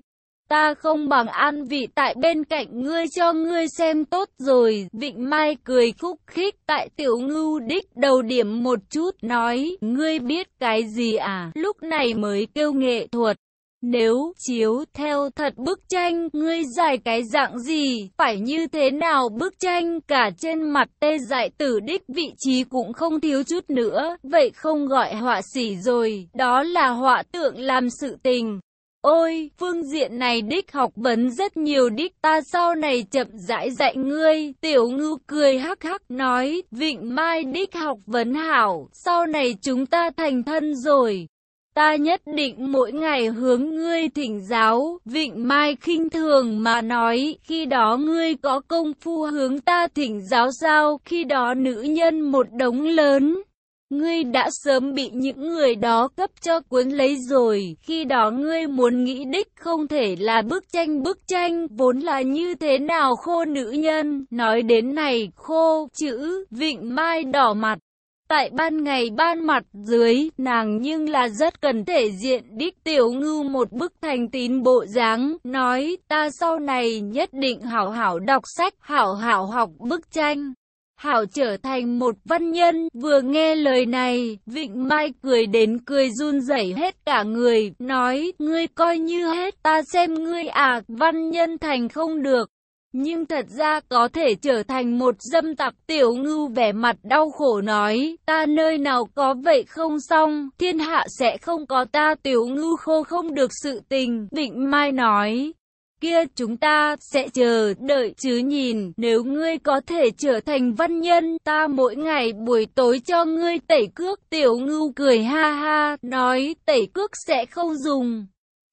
Ta không bằng an vị tại bên cạnh ngươi cho ngươi xem tốt rồi. Vịnh Mai cười khúc khích tại tiểu ngưu đích đầu điểm một chút nói, ngươi biết cái gì à? Lúc này mới kêu nghệ thuật. Nếu chiếu theo thật bức tranh, ngươi giải cái dạng gì, phải như thế nào bức tranh, cả trên mặt tê dại tử đích vị trí cũng không thiếu chút nữa, vậy không gọi họa sĩ rồi, đó là họa tượng làm sự tình. Ôi, phương diện này đích học vấn rất nhiều đích ta sau này chậm rãi dạy ngươi. Tiểu ngư cười hắc hắc nói, vịnh mai đích học vấn hảo, sau này chúng ta thành thân rồi. Ta nhất định mỗi ngày hướng ngươi thỉnh giáo, vịnh mai khinh thường mà nói, khi đó ngươi có công phu hướng ta thỉnh giáo sao, khi đó nữ nhân một đống lớn. Ngươi đã sớm bị những người đó cấp cho cuốn lấy rồi, khi đó ngươi muốn nghĩ đích không thể là bức tranh bức tranh, vốn là như thế nào khô nữ nhân, nói đến này, khô, chữ, vịnh mai đỏ mặt. Tại ban ngày ban mặt dưới, nàng nhưng là rất cần thể diện đích tiểu ngư một bức thành tín bộ dáng, nói ta sau này nhất định hảo hảo đọc sách, hảo hảo học bức tranh. Hảo trở thành một văn nhân, vừa nghe lời này, Vịnh Mai cười đến cười run rẩy hết cả người, nói, ngươi coi như hết, ta xem ngươi à, văn nhân thành không được. Nhưng thật ra có thể trở thành một dâm tặc tiểu ngưu vẻ mặt đau khổ nói, ta nơi nào có vậy không xong, thiên hạ sẽ không có ta tiểu ngưu khô không được sự tình, Vịnh Mai nói kia chúng ta sẽ chờ đợi chứ nhìn, nếu ngươi có thể trở thành văn nhân, ta mỗi ngày buổi tối cho ngươi tẩy cước, tiểu ngưu cười ha ha, nói tẩy cước sẽ không dùng.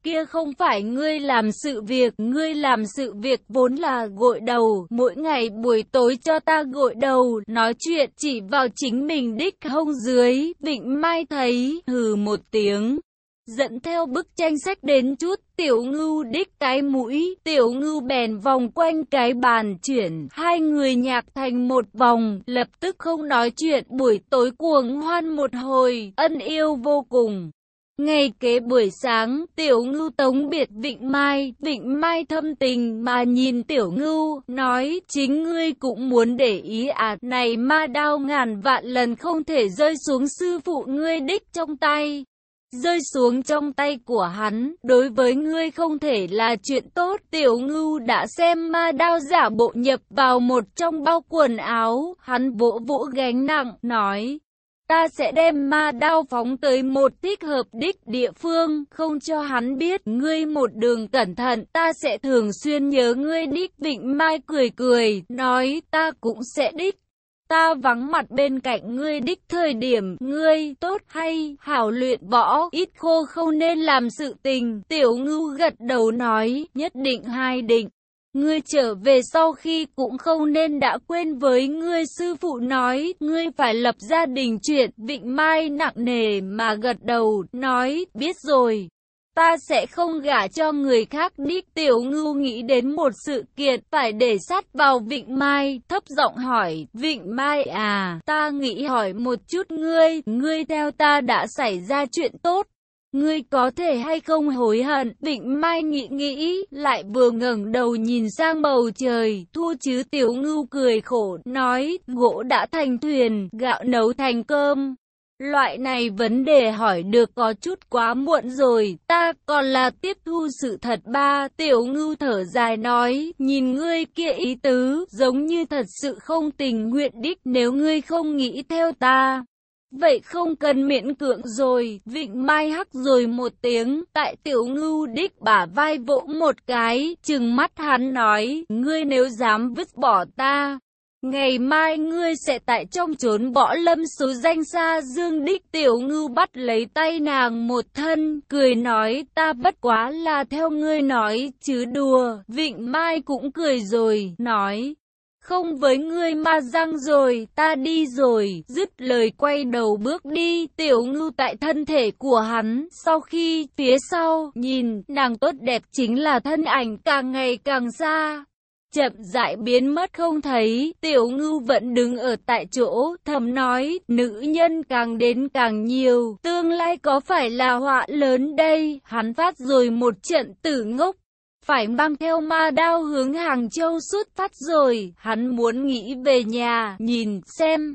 Kia không phải ngươi làm sự việc, ngươi làm sự việc vốn là gội đầu, mỗi ngày buổi tối cho ta gội đầu, nói chuyện chỉ vào chính mình đích hông dưới, Vịnh Mai thấy, hừ một tiếng dẫn theo bức tranh sách đến chút, tiểu ngưu đích cái mũi, tiểu ngưu bèn vòng quanh cái bàn chuyển, hai người nhạc thành một vòng, lập tức không nói chuyện, buổi tối cuồng hoan một hồi, ân yêu vô cùng. Ngày kế buổi sáng, tiểu ngưu tống biệt Vịnh Mai, Vịnh Mai thâm tình mà nhìn tiểu ngưu, nói, chính ngươi cũng muốn để ý à, này ma đao ngàn vạn lần không thể rơi xuống sư phụ ngươi đích trong tay rơi xuống trong tay của hắn, đối với ngươi không thể là chuyện tốt. Tiểu ngưu đã xem ma đao giả bộ nhập vào một trong bao quần áo, hắn vỗ vỗ gánh nặng, nói. Ta sẽ đem ma đao phóng tới một thích hợp đích địa phương, không cho hắn biết ngươi một đường cẩn thận, ta sẽ thường xuyên nhớ ngươi đích vịnh mai cười cười, nói ta cũng sẽ đích ta vắng mặt bên cạnh ngươi đích thời điểm, ngươi, tốt hay, hảo luyện võ, ít khô không nên làm sự tình, tiểu ngưu gật đầu nói, nhất định hai định. Ngươi trở về sau khi cũng không nên đã quên với ngươi sư phụ nói, ngươi phải lập gia đình chuyện, vịnh mai nặng nề mà gật đầu, nói, biết rồi ta sẽ không gả cho người khác đi. tiểu ngưu nghĩ đến một sự kiện phải để sát vào Vịnh Mai, thấp giọng hỏi, Vịnh Mai à, ta nghĩ hỏi một chút ngươi, ngươi theo ta đã xảy ra chuyện tốt. Ngươi có thể hay không hối hận, Vịnh Mai nghĩ nghĩ, lại vừa ngẩng đầu nhìn sang bầu trời, thua chứ tiểu ngưu cười khổ, nói, gỗ đã thành thuyền, gạo nấu thành cơm. Loại này vấn đề hỏi được có chút quá muộn rồi, ta còn là tiếp thu sự thật ba. Tiểu ngưu thở dài nói, nhìn ngươi kia ý tứ, giống như thật sự không tình nguyện đích nếu ngươi không nghĩ theo ta. Vậy không cần miễn cưỡng rồi, vịnh mai hắc rồi một tiếng, tại tiểu ngưu đích bả vai vỗ một cái, chừng mắt hắn nói, ngươi nếu dám vứt bỏ ta, Ngày mai ngươi sẽ tại trong trốn võ lâm số danh xa dương đích tiểu ngưu bắt lấy tay nàng một thân, cười nói ta bất quá là theo ngươi nói chứ đùa, vịnh mai cũng cười rồi, nói. Không với ngươi ma răng rồi, ta đi rồi, dứt lời quay đầu bước đi, tiểu ngưu tại thân thể của hắn, sau khi, phía sau, nhìn, nàng tốt đẹp chính là thân ảnh càng ngày càng xa, chậm rãi biến mất không thấy, tiểu ngưu vẫn đứng ở tại chỗ, thầm nói, nữ nhân càng đến càng nhiều, tương lai có phải là họa lớn đây, hắn phát rồi một trận tử ngốc. Phải mang theo ma đao hướng Hàng Châu xuất phát rồi, hắn muốn nghĩ về nhà, nhìn xem,